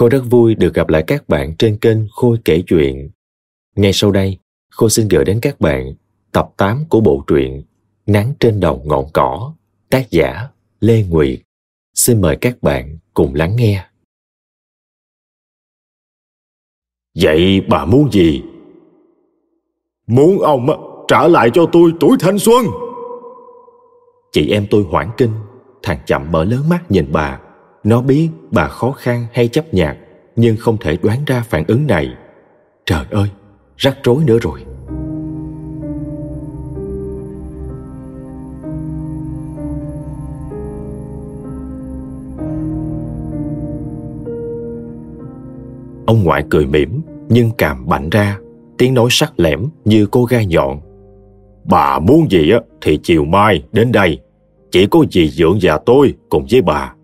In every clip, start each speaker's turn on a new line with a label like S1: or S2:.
S1: Khôi rất vui được gặp lại các bạn trên kênh Khôi kể chuyện. Ngay sau đây, Khôi xin gửi đến các bạn tập 8 của bộ truyện Nắng trên đầu ngọn cỏ, tác giả Lê Nguyệt. Xin mời các bạn cùng lắng nghe.
S2: Vậy bà muốn gì? Muốn ông trả lại cho tôi tuổi thanh xuân.
S1: Chị em tôi hoảng kinh, thằng chậm mở lớn mắt nhìn bà. Nó biết bà khó khăn hay chấp nhặt, nhưng không thể đoán ra phản ứng này. Trời ơi, rắc rối nữa rồi. Ông ngoại cười mỉm, nhưng càm bạnh ra, tiếng nói sắc lẻm như cô gai nhọn.
S2: Bà muốn gì thì chiều mai đến đây. Chỉ có dì dưỡng già tôi cùng với bà.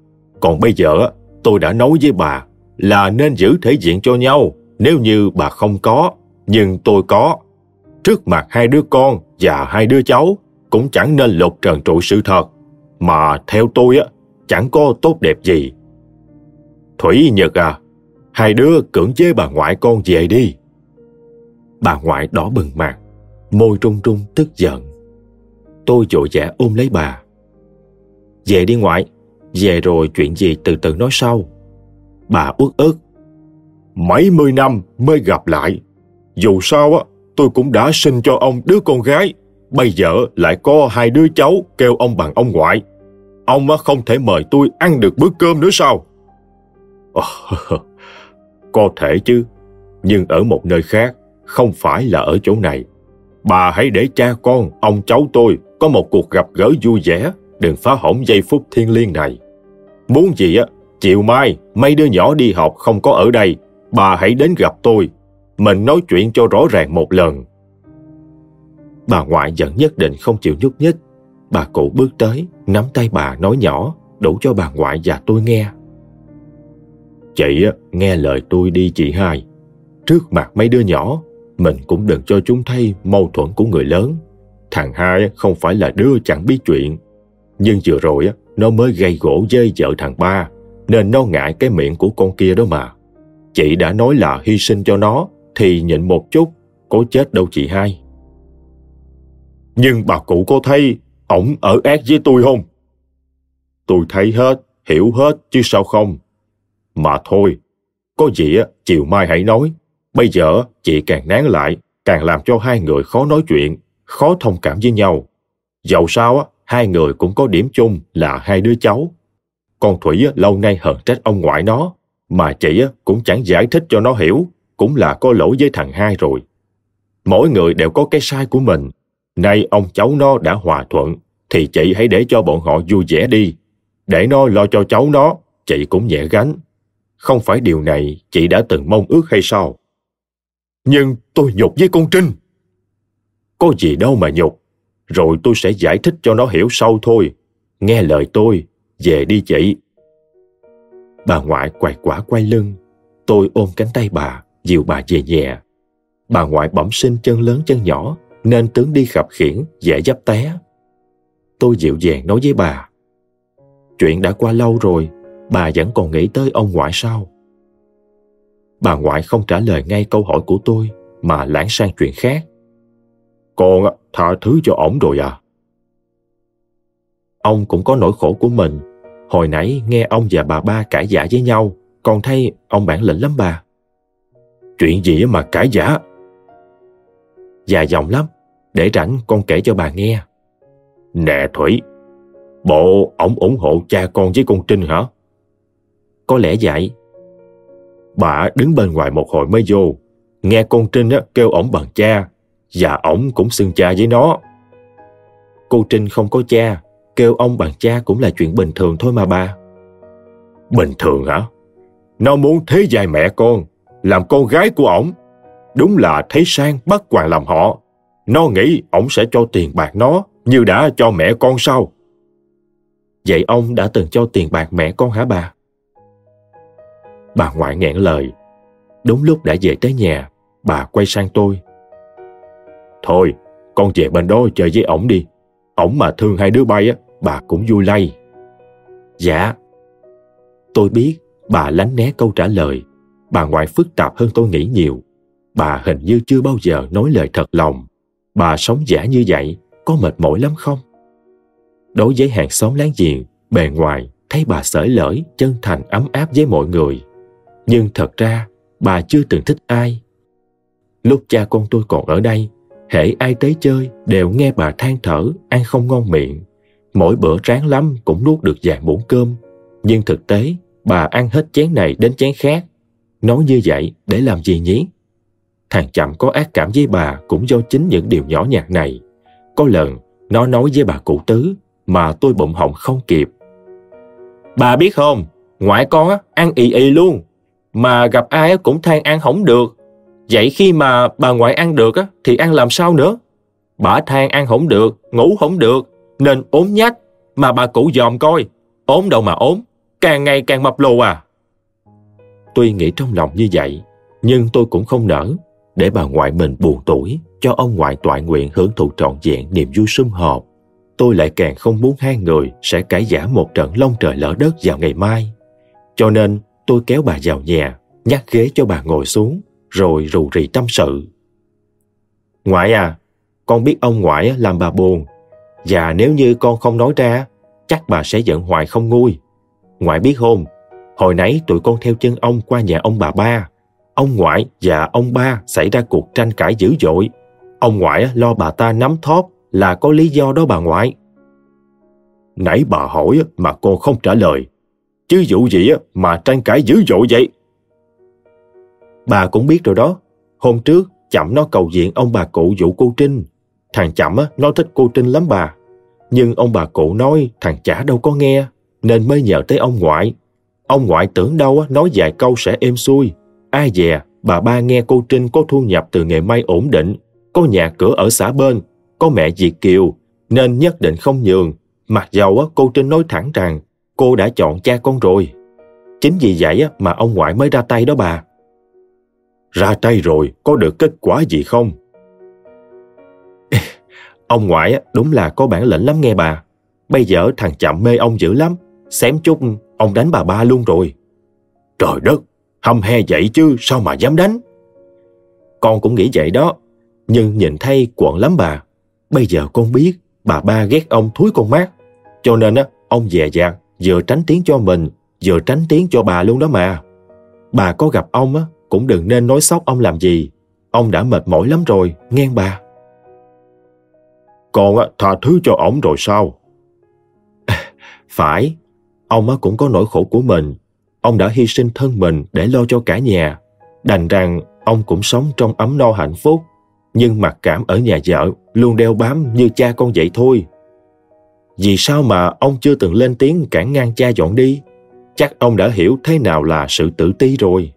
S2: Còn bây giờ tôi đã nói với bà là nên giữ thể diện cho nhau nếu như bà không có, nhưng tôi có. Trước mặt hai đứa con và hai đứa cháu cũng chẳng nên lột trần trụi sự thật. Mà theo tôi á, chẳng có tốt đẹp gì. Thủy Nhật à, hai đứa cưỡng chế bà ngoại con về đi.
S1: Bà ngoại đỏ bừng mặt, môi trung trung tức giận. Tôi vội vã ôm lấy bà. Về đi ngoại, về rồi chuyện gì từ từ nói sau. Bà uất ức.
S2: Mấy mươi năm mới gặp lại. Dù sao á, tôi cũng đã sinh cho ông đứa con gái. Bây giờ lại có hai đứa cháu kêu ông bằng ông ngoại. Ông á không thể mời tôi ăn được bữa cơm nữa sao? có thể chứ, nhưng ở một nơi khác, không phải là ở chỗ này. Bà hãy để cha con, ông cháu tôi có một cuộc gặp gỡ vui vẻ, đừng phá hỏng giây phút thiêng liêng này. Muốn gì á, chiều mai mấy đứa nhỏ đi học không có ở đây, bà hãy đến gặp tôi. Mình nói chuyện cho rõ ràng một lần.
S1: Bà ngoại vẫn nhất định không chịu nhúc nhích. Bà cụ bước tới, nắm tay bà nói nhỏ, đủ cho bà ngoại và tôi nghe.
S2: Chị á, nghe lời tôi đi chị hai. Trước mặt mấy đứa nhỏ, mình cũng đừng cho chúng thấy mâu thuẫn của người lớn. Thằng hai không phải là đứa chẳng biết chuyện. Nhưng vừa rồi á nó mới gây gỗ dây vợ thằng ba, nên nó ngại cái miệng của con kia đó mà. Chị đã nói là hy sinh cho nó, thì nhịn một chút, có chết đâu chị hai. Nhưng bà cụ có thấy ổng ở ác với tôi không? Tôi thấy hết, hiểu hết chứ sao không. Mà thôi, có gì á, chiều mai hãy nói. Bây giờ chị càng nán lại, càng làm cho hai người khó nói chuyện, khó thông cảm với nhau. Dẫu sao á, hai người cũng có điểm chung là hai đứa cháu. Con Thủy lâu nay hờn trách ông ngoại nó, mà chị cũng chẳng giải thích cho nó hiểu, cũng là có lỗi với thằng hai rồi. Mỗi người đều có cái sai của mình. Nay ông cháu nó đã hòa thuận, thì chị hãy để cho bọn họ vui vẻ đi. Để nó lo cho cháu nó, chị cũng nhẹ gánh. Không phải điều này chị đã từng mong ước hay sao? Nhưng tôi nhục với con Trinh. Có gì đâu mà nhục rồi tôi sẽ giải thích cho nó hiểu sâu thôi. Nghe lời tôi, về đi chị.
S1: Bà ngoại quay quả quay lưng, tôi ôm cánh tay bà, dìu bà về nhẹ. Bà ngoại bẩm sinh chân lớn chân nhỏ, nên tướng đi khập khiển, dễ dấp té. Tôi dịu dàng nói với bà, chuyện đã qua lâu rồi, bà vẫn còn nghĩ tới ông ngoại sao? Bà ngoại không trả lời ngay câu hỏi của tôi, mà lãng sang chuyện khác.
S2: Con tha thứ cho ổng rồi à?
S1: Ông cũng có nỗi khổ của mình. Hồi nãy nghe ông và bà ba cãi giả với nhau, còn thấy ông bản lĩnh lắm bà.
S2: Chuyện gì mà cãi giả?
S1: Dài dòng lắm, để rảnh con kể cho bà nghe.
S2: Nè Thủy, bộ ổng ủng hộ cha con với con Trinh hả?
S1: Có lẽ vậy.
S2: Bà đứng bên ngoài một hồi mới vô, nghe con Trinh kêu ổng bằng cha, và ổng cũng xưng cha với nó.
S1: Cô Trinh không có cha, kêu ông bằng cha cũng là chuyện bình thường thôi mà bà.
S2: Bình thường hả? Nó muốn thế dài mẹ con, làm con gái của ổng. Đúng là thấy sang bắt hoàng làm họ. Nó nghĩ ổng sẽ cho tiền bạc nó như đã cho mẹ con sao?
S1: Vậy ông đã từng cho tiền bạc mẹ con hả bà? Bà ngoại nghẹn lời. Đúng lúc đã về tới nhà, bà quay sang tôi.
S2: Thôi, con về bên đó chơi với ổng đi. Ổng mà thương hai đứa bay á, bà cũng vui lây.
S1: Dạ. Tôi biết Bà lánh né câu trả lời. Bà ngoại phức tạp hơn tôi nghĩ nhiều. Bà hình như chưa bao giờ nói lời thật lòng. Bà sống giả như vậy, có mệt mỏi lắm không? Đối với hàng xóm láng giềng, bề ngoài thấy bà sởi lởi, chân thành ấm áp với mọi người. Nhưng thật ra, bà chưa từng thích ai. Lúc cha con tôi còn ở đây, hễ ai tới chơi đều nghe bà than thở, ăn không ngon miệng. Mỗi bữa ráng lắm cũng nuốt được vài muỗng cơm. Nhưng thực tế, bà ăn hết chén này đến chén khác. Nói như vậy để làm gì nhỉ? Thằng chậm có ác cảm với bà cũng do chính những điều nhỏ nhặt này. Có lần, nó nói với bà cụ tứ mà tôi bụng họng không kịp. Bà biết không, ngoại con á, ăn ì ì luôn, mà gặp ai cũng than ăn không được. Vậy khi mà bà ngoại ăn được á, thì ăn làm sao nữa? Bà than ăn không được, ngủ không được, nên ốm nhách, mà bà cụ dòm coi, ốm đâu mà ốm, càng ngày càng mập lù à. Tuy nghĩ trong lòng như vậy, nhưng tôi cũng không nỡ để bà ngoại mình buồn tuổi cho ông ngoại toại nguyện hưởng thụ trọn vẹn niềm vui sum họp. Tôi lại càng không muốn hai người sẽ cãi giả một trận lông trời lỡ đất vào ngày mai. Cho nên tôi kéo bà vào nhà, nhắc ghế cho bà ngồi xuống, rồi rù rì tâm sự. Ngoại à, con biết ông ngoại làm bà buồn, và nếu như con không nói ra, chắc bà sẽ giận hoài không nguôi. Ngoại biết không, hồi nãy tụi con theo chân ông qua nhà ông bà ba, ông ngoại và ông ba xảy ra cuộc tranh cãi dữ dội. Ông ngoại lo bà ta nắm thóp là có lý do đó bà ngoại. Nãy bà hỏi mà con không trả lời. Chứ vụ gì mà tranh cãi dữ dội vậy? Bà cũng biết rồi đó. Hôm trước, Chậm nó cầu diện ông bà cụ vụ cô Trinh. Thằng Chậm á nó thích cô Trinh lắm bà. Nhưng ông bà cụ nói thằng chả đâu có nghe, nên mới nhờ tới ông ngoại. Ông ngoại tưởng đâu á nói vài câu sẽ êm xuôi, Ai dè, bà ba nghe cô Trinh có thu nhập từ nghề may ổn định, có nhà cửa ở xã bên, có mẹ Việt Kiều, nên nhất định không nhường. Mặc dầu á cô Trinh nói thẳng rằng cô đã chọn cha con rồi. Chính vì vậy mà ông ngoại mới ra tay đó bà. Ra tay rồi, có được kết quả gì không? ông ngoại đúng là có bản lĩnh lắm nghe bà. Bây giờ thằng chậm mê ông dữ lắm. Xém chút, ông đánh bà ba luôn rồi. Trời đất, Hâm he vậy chứ sao mà dám đánh? Con cũng nghĩ vậy đó, nhưng nhìn thay quận lắm bà. Bây giờ con biết bà ba ghét ông thúi con mát, cho nên á ông dè dặt vừa tránh tiếng cho mình, vừa tránh tiếng cho bà luôn đó mà. Bà có gặp ông á cũng đừng nên nói sóc ông làm gì. Ông đã mệt mỏi lắm rồi, nghe bà.
S2: Con tha thứ cho ổng rồi sao?
S1: Phải, ông cũng có nỗi khổ của mình, Ông đã hy sinh thân mình để lo cho cả nhà. Đành rằng ông cũng sống trong ấm no hạnh phúc, nhưng mặc cảm ở nhà vợ luôn đeo bám như cha con vậy thôi. Vì sao mà ông chưa từng lên tiếng cản ngang cha dọn đi? Chắc ông đã hiểu thế nào là sự tự ti rồi.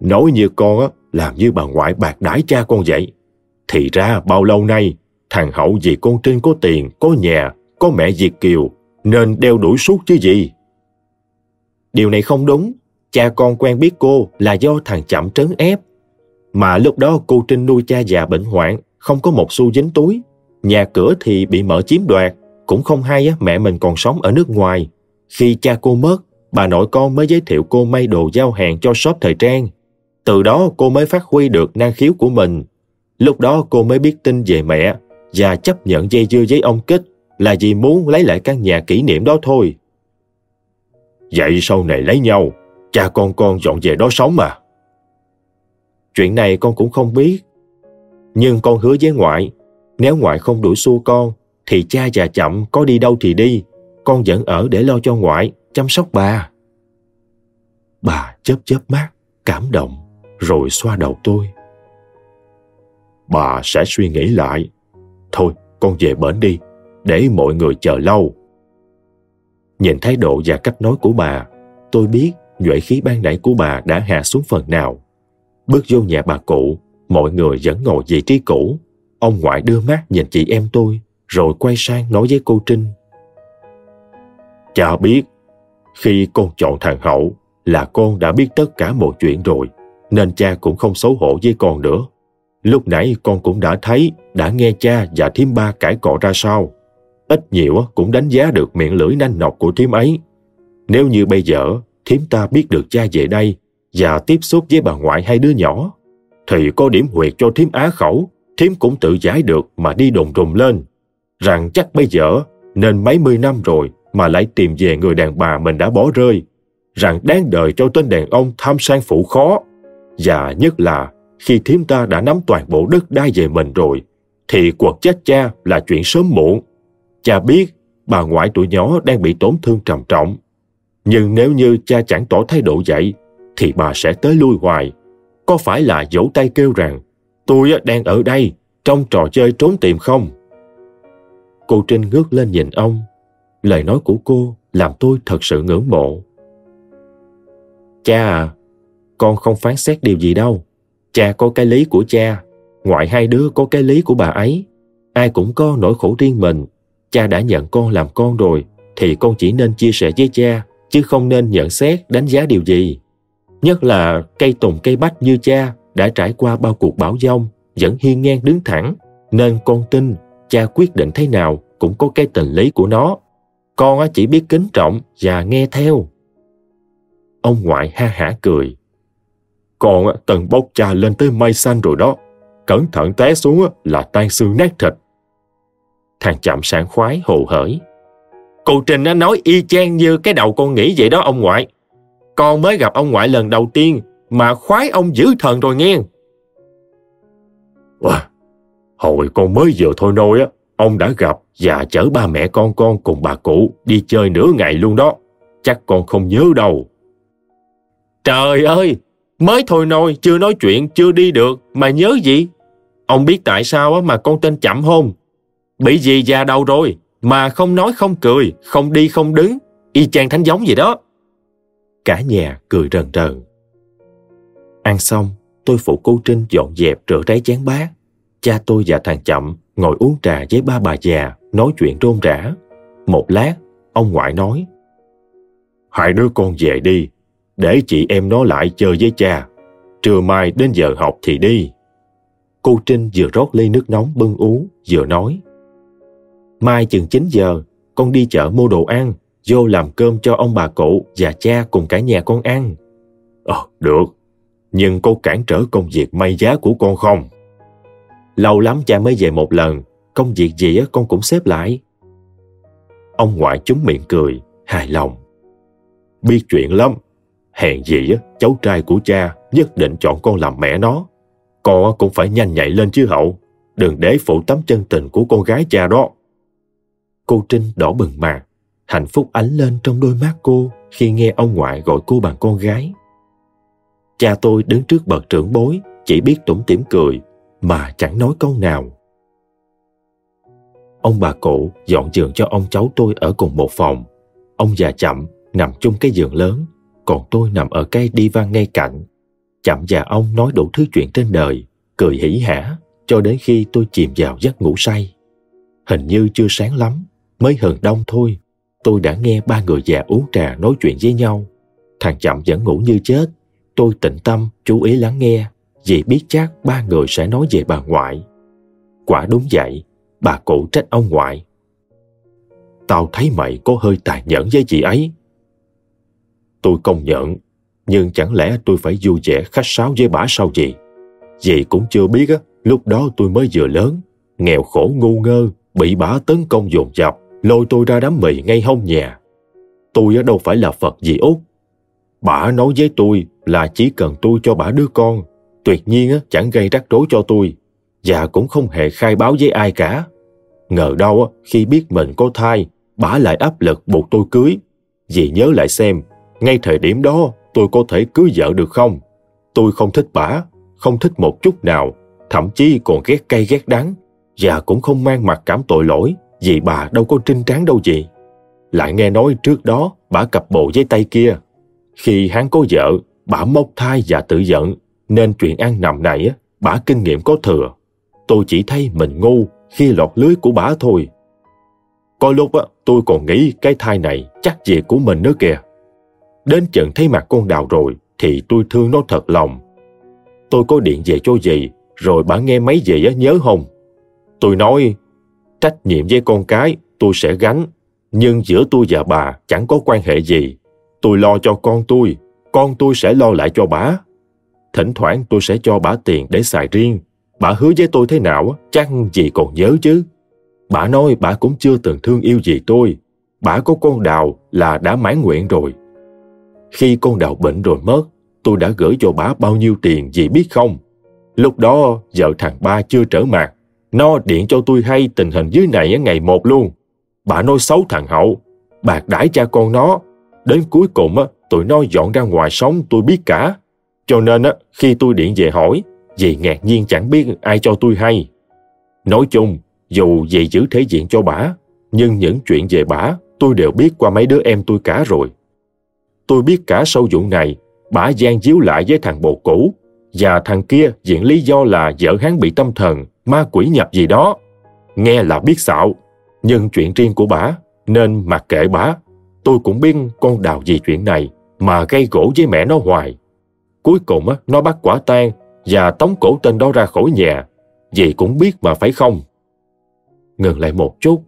S2: Nói như con á, làm như bà ngoại bạc đãi cha con vậy. Thì ra bao lâu nay, thằng Hậu vì con Trinh có tiền, có nhà, có mẹ Việt Kiều, nên đeo đuổi suốt chứ gì.
S1: Điều này không đúng. Cha con quen biết cô là do thằng Chậm trấn ép. Mà lúc đó cô Trinh nuôi cha già bệnh hoạn, không có một xu dính túi. Nhà cửa thì bị mở chiếm đoạt. Cũng không hay mẹ mình còn sống ở nước ngoài. Khi cha cô mất, bà nội con mới giới thiệu cô may đồ giao hàng cho shop thời trang. Từ đó cô mới phát huy được năng khiếu của mình. Lúc đó cô mới biết tin về mẹ và chấp nhận dây dưa với ông Kích là vì muốn lấy lại căn nhà kỷ niệm đó thôi.
S2: Vậy sau này lấy nhau, cha con con dọn về đó sống mà.
S1: Chuyện này con cũng không biết. Nhưng con hứa với ngoại, nếu ngoại không đuổi xua con, thì cha già chậm có đi đâu thì đi, con vẫn ở để lo cho ngoại, chăm sóc bà. Bà chớp chớp mắt, cảm động, rồi xoa đầu tôi.
S2: Bà sẽ suy nghĩ lại. Thôi, con về bển đi, để mọi người chờ lâu.
S1: Nhìn thái độ và cách nói của bà, tôi biết nhuệ khí ban nãy của bà đã hạ xuống phần nào. Bước vô nhà bà cụ, mọi người vẫn ngồi vị trí cũ. Ông ngoại đưa mắt nhìn chị em tôi, rồi quay sang nói với cô Trinh.
S2: Cha biết, khi con chọn thằng Hậu là con đã biết tất cả mọi chuyện rồi, nên cha cũng không xấu hổ với con nữa. Lúc nãy con cũng đã thấy, đã nghe cha và thím ba cãi cọ ra sao ít nhiều cũng đánh giá được miệng lưỡi nanh nọc của thím ấy. Nếu như bây giờ
S1: thím ta biết được cha về đây và tiếp xúc với bà ngoại hai đứa nhỏ, thì có điểm huyệt cho thím á khẩu, thím cũng tự giải được mà đi đồn rùm lên. Rằng chắc bây giờ nên mấy mươi năm rồi mà lại tìm về người đàn bà mình đã bỏ rơi. Rằng đáng đời cho tên đàn ông tham sang phụ khó. Và nhất là khi thím ta đã nắm toàn bộ đất đai về mình rồi, thì cuộc chết cha là chuyện sớm muộn. Cha biết bà ngoại tuổi nhỏ đang bị tổn thương trầm trọng. Nhưng nếu như cha chẳng tỏ thái độ vậy thì bà sẽ tới lui hoài. Có phải là vỗ tay kêu rằng, tôi đang ở đây, trong trò chơi trốn tìm không? Cô Trinh ngước lên nhìn ông. Lời nói của cô làm tôi thật sự ngưỡng mộ. Cha à, con không phán xét điều gì đâu. Cha có cái lý của cha, ngoại hai đứa có cái lý của bà ấy. Ai cũng có nỗi khổ riêng mình. Cha đã nhận con làm con rồi, thì con chỉ nên chia sẻ với cha, chứ không nên nhận xét, đánh giá điều gì. Nhất là cây tùng cây bách như cha đã trải qua bao cuộc bão giông, vẫn hiên ngang đứng thẳng, nên con tin cha quyết định thế nào cũng có cái tình lý của nó. Con chỉ biết kính trọng và nghe theo. Ông ngoại ha hả cười còn tầng bốc cha lên tới mây xanh rồi đó. Cẩn thận té xuống là tan xương nát thịt. Thằng chậm sảng khoái hồ hởi. Cụ Trình nó nói y chang như cái đầu con nghĩ vậy đó ông ngoại. Con mới gặp ông ngoại lần đầu tiên mà khoái ông dữ thần rồi nghe.
S2: Wow. Hồi con mới vừa thôi nôi á, ông đã gặp và chở ba mẹ con con cùng bà cụ đi chơi nửa ngày luôn đó. Chắc con không nhớ đâu.
S1: Trời ơi, mới thôi nôi, chưa nói chuyện, chưa đi được, mà nhớ gì? Ông biết tại sao mà con tên chậm hôn? Bị gì già đầu rồi, mà không nói không cười, không đi không đứng, y chang thánh giống vậy đó. Cả nhà cười rần rần. Ăn xong, tôi phụ cô Trinh dọn dẹp rửa ráy chén bát. Cha tôi và thằng Chậm ngồi uống trà với ba bà già, nói chuyện rôm rã. Một lát, ông ngoại nói.
S2: Hai đứa con về đi, để chị em nó lại chơi với cha. Trưa mai đến giờ học thì đi.
S1: Cô Trinh vừa rót ly nước nóng bưng uống, vừa nói. Mai chừng 9 giờ, con đi chợ mua đồ ăn, vô làm cơm cho ông bà cụ và cha cùng cả nhà con ăn.
S2: Ờ, được. Nhưng cô cản trở công việc may giá của con không?
S1: Lâu lắm cha mới về một lần, công việc gì con cũng xếp lại. Ông ngoại chúng miệng cười, hài lòng.
S2: Biết chuyện lắm, hèn gì á, cháu trai của cha nhất định chọn con làm mẹ nó. Con cũng phải nhanh nhạy lên chứ hậu, đừng để phụ tấm chân tình của con gái cha đó.
S1: Cô Trinh đỏ bừng mặt, hạnh phúc ánh lên trong đôi mắt cô khi nghe ông ngoại gọi cô bằng con gái. Cha tôi đứng trước bậc trưởng bối, chỉ biết tủm tỉm cười, mà chẳng nói câu nào. Ông bà cụ dọn giường cho ông cháu tôi ở cùng một phòng. Ông già chậm nằm chung cái giường lớn, còn tôi nằm ở cái đi van ngay cạnh. Chậm và ông nói đủ thứ chuyện trên đời, cười hỉ hả, cho đến khi tôi chìm vào giấc ngủ say. Hình như chưa sáng lắm, mới hừng đông thôi, tôi đã nghe ba người già uống trà nói chuyện với nhau. Thằng Chậm vẫn ngủ như chết, tôi tĩnh tâm, chú ý lắng nghe, vì biết chắc ba người sẽ nói về bà ngoại. Quả đúng vậy, bà cụ trách ông ngoại.
S2: Tao thấy mày có hơi tàn nhẫn với chị ấy.
S1: Tôi công nhận, nhưng chẳng lẽ tôi phải vui vẻ khách sáo với bà sao gì? Dì cũng chưa biết á, lúc đó tôi mới vừa lớn, nghèo khổ ngu ngơ, bị bà tấn công dồn dập, lôi tôi ra đám mì ngay hông nhà. Tôi đâu phải là Phật gì út. Bà nói với tôi là chỉ cần tôi cho bà đứa con, tuyệt nhiên á chẳng gây rắc rối cho tôi, và cũng không hề khai báo với ai cả. Ngờ đâu khi biết mình có thai, bà lại áp lực buộc tôi cưới. Dì nhớ lại xem, ngay thời điểm đó tôi có thể cưới vợ được không? Tôi không thích bà, không thích một chút nào, thậm chí còn ghét cay ghét đắng, và cũng không mang mặt cảm tội lỗi vì bà đâu có trinh tráng đâu gì. Lại nghe nói trước đó bà cặp bộ với tay kia. Khi hắn có vợ, bà mốc thai và tự giận, nên chuyện ăn nằm này bà kinh nghiệm có thừa. Tôi chỉ thấy mình ngu khi lọt lưới của bà thôi. Có lúc á, tôi còn nghĩ cái thai này chắc gì của mình nữa kìa. Đến chừng thấy mặt con đào rồi thì tôi thương nó thật lòng. Tôi có điện về cho dì, rồi bà nghe mấy dì nhớ không? Tôi nói, trách nhiệm với con cái tôi sẽ gánh, nhưng giữa tôi và bà chẳng có quan hệ gì.
S2: tôi lo cho con tôi, con tôi sẽ lo lại cho bà. Thỉnh thoảng tôi sẽ cho bà tiền để xài riêng. Bà hứa với tôi thế nào, chắc gì còn nhớ chứ. Bà nói bà cũng chưa từng thương yêu gì tôi. Bà có con đào là đã mãn nguyện rồi. Khi con đào bệnh rồi mất, tôi đã gửi cho bà bao nhiêu tiền gì biết không? Lúc đó, vợ thằng ba chưa trở mặt. Nó điện cho tôi hay tình hình dưới này ngày một luôn. Bà nói xấu thằng Hậu, bạc đãi cha con nó. Đến cuối cùng, tụi nó dọn ra ngoài sống tôi biết cả. Cho nên khi tôi điện về hỏi, dì ngạc nhiên chẳng biết ai cho tôi hay. Nói chung, dù dì giữ thể diện cho bà, nhưng những chuyện về bà tôi đều biết qua mấy đứa em tôi cả rồi. Tôi biết cả sau vụ này, bà gian díu lại với thằng bồ cũ, và thằng kia diện lý do là vợ hắn bị tâm thần, ma quỷ nhập gì đó. Nghe là biết xạo, nhưng chuyện riêng của bà, nên mặc kệ bà. Tôi cũng biết con đào gì chuyện này, mà gây gỗ với mẹ nó hoài. Cuối cùng nó bắt quả tang và tống cổ tên đó ra khỏi nhà. Dì cũng biết mà phải không? Ngừng lại một chút,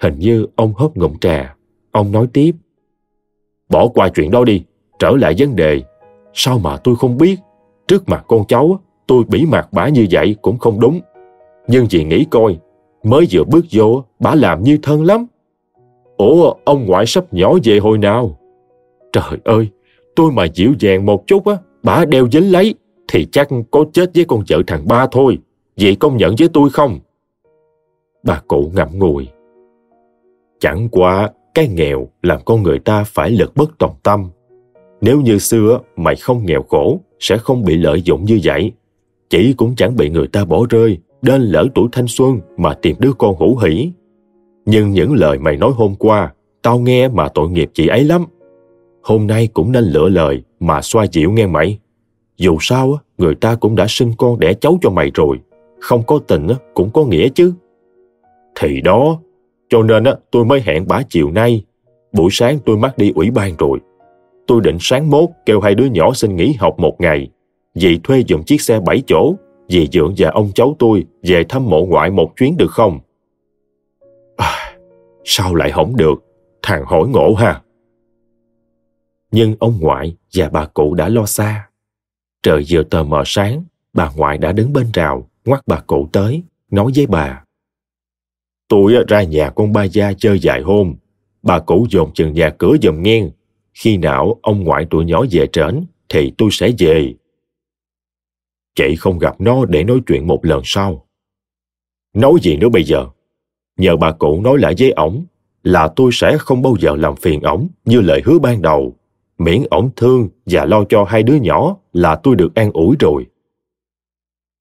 S2: hình như ông hớp ngụm trà. Ông nói tiếp. Bỏ qua chuyện đó đi, trở lại vấn đề. Sao mà tôi không biết? Trước mặt con cháu, tôi bỉ mặt bả như vậy cũng không đúng. Nhưng chị nghĩ coi, mới vừa bước vô, bả làm như thân lắm. Ủa, ông ngoại sắp nhỏ về hồi nào? Trời ơi, tôi mà dịu dàng một chút á, bả đeo dính lấy, thì chắc có chết với con vợ thằng ba thôi. vậy công nhận với tôi không? Bà cụ ngậm ngùi. Chẳng qua, cái nghèo làm con người ta phải lực bất tòng tâm. Nếu như xưa mày không nghèo khổ, sẽ không bị lợi dụng như vậy. Chỉ cũng chẳng bị người ta bỏ rơi, đến lỡ tuổi thanh xuân mà tìm đứa con hữu hỷ. Nhưng những lời mày nói hôm qua, tao nghe mà tội nghiệp chị ấy lắm. Hôm nay cũng nên lựa lời mà xoa dịu nghe mày. Dù sao, người ta cũng đã sinh con đẻ cháu cho mày rồi. Không có tình cũng có nghĩa chứ. Thì đó, cho nên á tôi mới hẹn bả chiều nay. Buổi sáng tôi mắc đi ủy ban rồi. Tôi định sáng mốt kêu hai đứa nhỏ xin nghỉ học một ngày. Dì thuê dùng chiếc xe bảy chỗ, dì dượng và ông cháu tôi về thăm mộ ngoại một chuyến được không? À, sao lại không được? Thằng hỏi ngộ ha. Nhưng ông ngoại và bà cụ đã lo xa. Trời vừa tờ mờ sáng, bà ngoại đã đứng bên rào, ngoắt bà cụ tới, nói với bà. Tôi ra nhà con ba gia chơi vài hôm. Bà cụ dồn chừng nhà cửa dùm nghe. Khi nào ông ngoại tụi nhỏ về trển, thì tôi sẽ về. Chị không gặp nó để nói chuyện một lần sau. Nói gì nữa bây giờ? Nhờ bà cụ nói lại với ổng là tôi sẽ không bao giờ làm phiền ổng như lời hứa ban đầu. Miễn ổng thương và lo cho hai đứa nhỏ là tôi được an ủi rồi.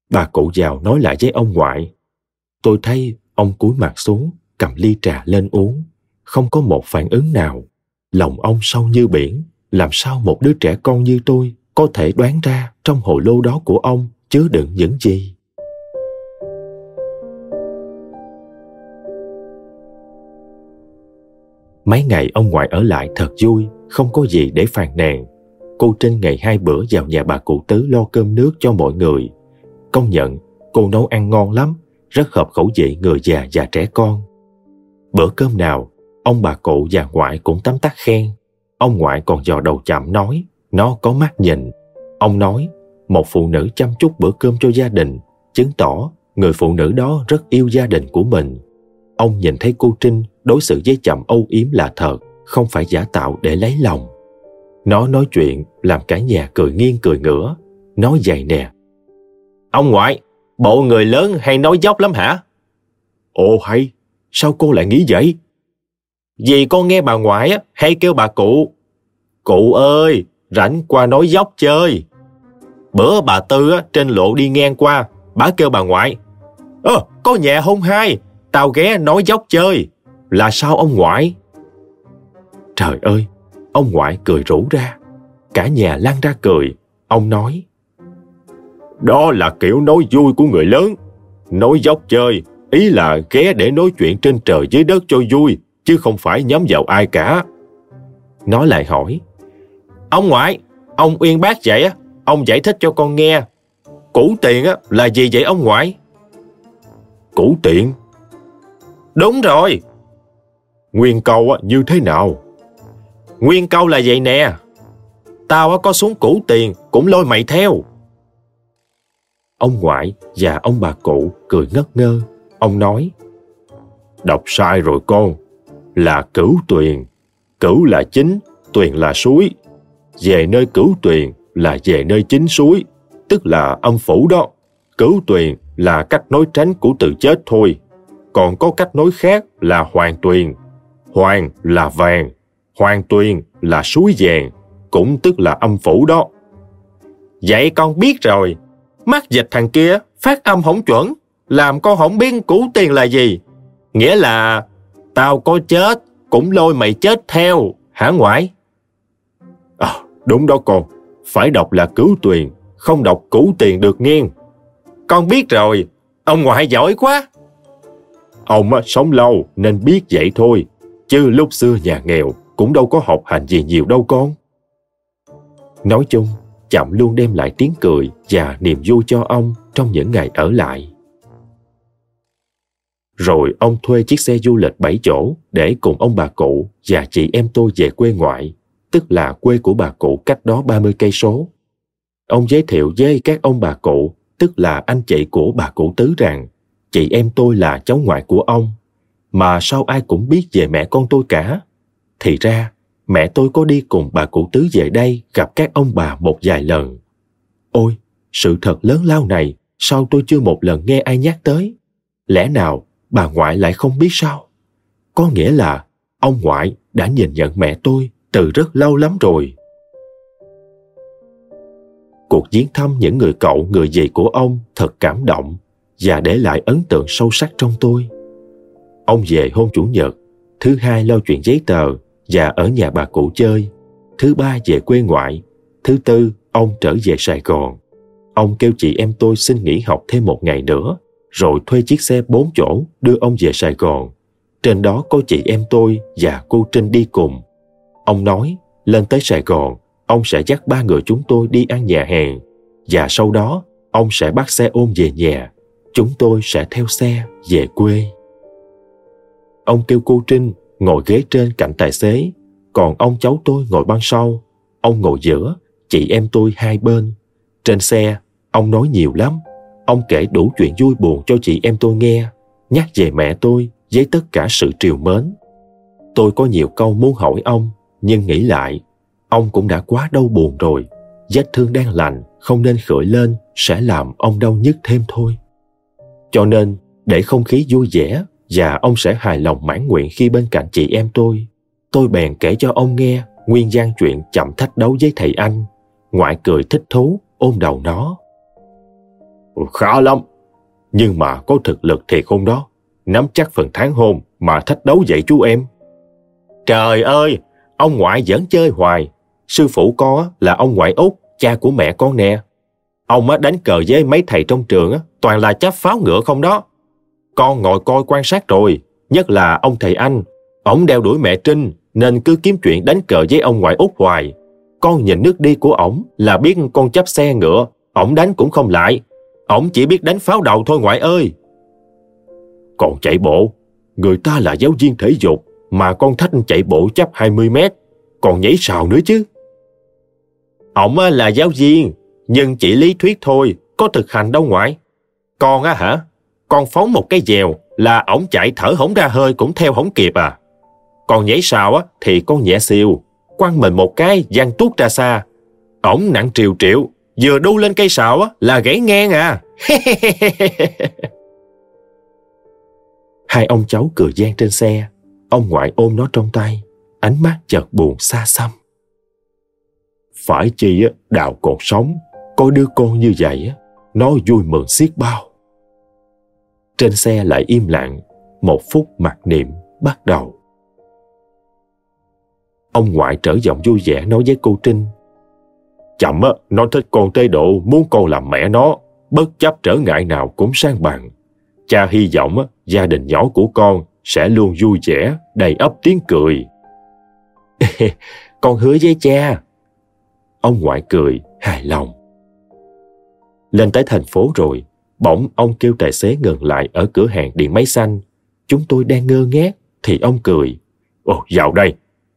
S2: Bà cụ giàu nói lại với ông ngoại. Tôi thấy ông cúi mặt xuống, cầm ly trà lên uống. Không có một phản ứng nào. Lòng ông sâu như biển. Làm sao một đứa trẻ con như tôi có thể đoán ra trong hồ lô đó của ông chứa đựng những gì? Mấy ngày ông ngoại ở lại thật vui, không có gì để phàn nàn. Cô Trinh ngày hai bữa vào nhà bà cụ tứ lo cơm nước cho mọi người. Công nhận, cô nấu ăn ngon lắm, rất hợp khẩu vị người già và trẻ con. Bữa cơm nào, ông bà cụ và ngoại cũng tắm tắt khen. Ông ngoại còn dò đầu chạm nói, nó có mắt nhìn. Ông nói, một phụ nữ chăm chút bữa cơm cho gia đình, chứng tỏ người phụ nữ đó rất yêu gia đình của mình. Ông nhìn thấy cô Trinh đối xử với chậm âu yếm là thật, không phải giả tạo để lấy lòng. Nó nói chuyện làm cả nhà cười nghiêng cười ngửa, nói vậy nè. Ông ngoại, bộ người lớn hay nói dốc lắm hả? Ồ hay, sao cô lại nghĩ vậy? Vì con nghe bà ngoại hay kêu bà cụ. Cụ ơi, rảnh qua nói dốc chơi. Bữa bà Tư trên lộ đi ngang qua, bà kêu bà ngoại. Ơ, có nhà hôn hai, tao ghé nói dốc chơi. Là sao ông ngoại? Trời ơi, ông ngoại cười rủ ra. Cả nhà lăn ra cười. Ông nói. Đó là kiểu nói vui của người lớn. Nói dốc chơi, ý là ghé để nói chuyện trên trời dưới đất cho vui, chứ không phải nhắm vào ai cả. Nó lại hỏi. Ông ngoại, ông uyên bác vậy á, ông giải thích cho con nghe. Củ tiền á là gì vậy ông ngoại? Củ tiền? Đúng rồi. Nguyên câu á như thế nào?
S1: Nguyên câu là vậy nè. Tao có xuống củ tiền cũng lôi mày theo.
S2: Ông ngoại và ông bà cụ cười ngất ngơ. Ông nói, Đọc sai rồi con, là cửu tuyền. Cửu là chính, tuyền là suối. Về nơi cửu tuyền là về nơi chính suối, tức là âm phủ đó. Cửu tuyền là cách nối tránh của từ chết thôi. Còn có cách nối khác là hoàng tuyền. Hoàng là vàng, hoàng tuyền là suối vàng, cũng tức là âm phủ đó.
S1: Vậy con biết rồi, mắt dịch thằng kia phát âm hổng chuẩn, làm con hổng biết củ tiền là gì. Nghĩa là tao có chết, cũng lôi mày chết theo, hả ngoại?
S2: À, đúng đó con, phải đọc là cứu tuyền, không đọc cứu tiền được nghiêng.
S1: Con biết rồi, ông ngoại giỏi quá.
S2: Ông sống lâu nên biết vậy thôi, chứ lúc xưa nhà nghèo cũng đâu có học hành gì nhiều đâu con. Nói chung, Chậm luôn đem lại tiếng cười và niềm vui cho ông trong những ngày ở lại. Rồi ông thuê chiếc xe du lịch 7 chỗ để cùng ông bà cụ và chị em tôi về quê ngoại, tức là quê của bà cụ cách đó 30 cây số. Ông giới thiệu với các ông bà cụ, tức là anh chị của bà cụ Tứ rằng chị em tôi là cháu ngoại của ông, mà sao ai cũng biết về mẹ con tôi cả. Thì ra, mẹ tôi có đi cùng bà cụ Tứ về đây gặp các ông bà một vài lần. Ôi, sự thật lớn lao này, sao tôi chưa một lần nghe ai nhắc tới? Lẽ nào bà ngoại lại không biết sao? Có nghĩa là ông ngoại đã nhìn nhận mẹ tôi từ rất lâu lắm rồi. Cuộc viếng thăm những người cậu, người dì của ông thật cảm động và để lại ấn tượng sâu sắc trong tôi. Ông về hôm Chủ nhật, thứ hai lo chuyện giấy tờ và ở nhà bà cụ chơi. Thứ ba về quê ngoại. Thứ tư, ông trở về Sài Gòn. Ông kêu chị em tôi xin nghỉ học thêm một ngày nữa, rồi thuê chiếc xe bốn chỗ đưa ông về Sài Gòn. Trên đó có chị em tôi và cô Trinh đi cùng. Ông nói, lên tới Sài Gòn, ông sẽ dắt ba người chúng tôi đi ăn nhà hàng. Và sau đó, ông sẽ bắt xe ôm về nhà. Chúng tôi sẽ theo xe về quê. Ông kêu cô Trinh ngồi ghế trên cạnh tài xế, còn ông cháu tôi ngồi ban sau, ông ngồi giữa, chị em tôi hai bên. Trên xe, ông nói nhiều lắm, ông kể đủ chuyện vui buồn cho chị em tôi nghe, nhắc về mẹ tôi với tất cả sự triều mến. Tôi có nhiều câu muốn hỏi ông, nhưng nghĩ lại, ông cũng đã quá đau buồn rồi. Vết thương đang lành, không nên khởi lên sẽ làm ông đau nhức thêm thôi. Cho nên, để không khí vui vẻ và ông sẽ hài lòng mãn nguyện khi bên cạnh chị em tôi. Tôi bèn kể cho ông nghe nguyên gian chuyện chậm thách đấu với thầy anh. Ngoại cười thích thú, ôm đầu nó. Khá lắm, nhưng mà có thực lực thiệt không đó? Nắm chắc phần tháng hôn mà thách đấu vậy chú em.
S1: Trời ơi, ông ngoại vẫn chơi hoài. Sư phụ con là ông ngoại út, cha của mẹ con nè. Ông đánh cờ với mấy thầy trong trường toàn là chắp pháo ngựa không đó. Con ngồi coi quan sát rồi, nhất là ông thầy anh. Ông đeo đuổi mẹ Trinh, nên cứ kiếm chuyện đánh cờ với ông ngoại út hoài. Con nhìn nước đi của ổng là biết con chấp xe ngựa, ổng đánh cũng không lại. Ổng chỉ biết đánh pháo đầu thôi ngoại ơi.
S2: Còn chạy bộ, người ta là giáo viên thể dục, mà con thách chạy bộ chấp 20 mét, còn nhảy sào nữa chứ.
S1: Ổng là giáo viên, nhưng chỉ lý thuyết thôi, có thực hành đâu ngoại. Con á hả? Con phóng một cái dèo là ổng chạy thở hổng ra hơi cũng theo hổng kịp à. Còn nhảy sào á thì con nhẹ siêu, quăng mình một cái giăng tuốt ra xa. Ổng nặng triều triệu, vừa đu lên cây sào á là gãy ngang à.
S2: Hai ông cháu cười gian trên xe, ông ngoại ôm nó trong tay, ánh mắt chợt buồn xa xăm. Phải chi á, đào còn sống, có đứa con như vậy á, nó vui mừng xiết bao. Trên xe lại im lặng, một phút mặc niệm bắt đầu. Ông ngoại trở giọng vui vẻ nói với cô Trinh. Chậm á, nó thích con tới độ muốn con làm mẹ nó, bất chấp trở ngại nào cũng sang bằng. Cha hy vọng á, gia đình nhỏ của con sẽ luôn vui vẻ, đầy ấp tiếng cười.
S1: con hứa với cha.
S2: Ông ngoại cười, hài lòng. Lên tới thành phố rồi, Bỗng ông kêu tài xế ngừng lại ở cửa hàng điện máy xanh. Chúng tôi đang ngơ ngác thì ông cười. Ồ, vào đây.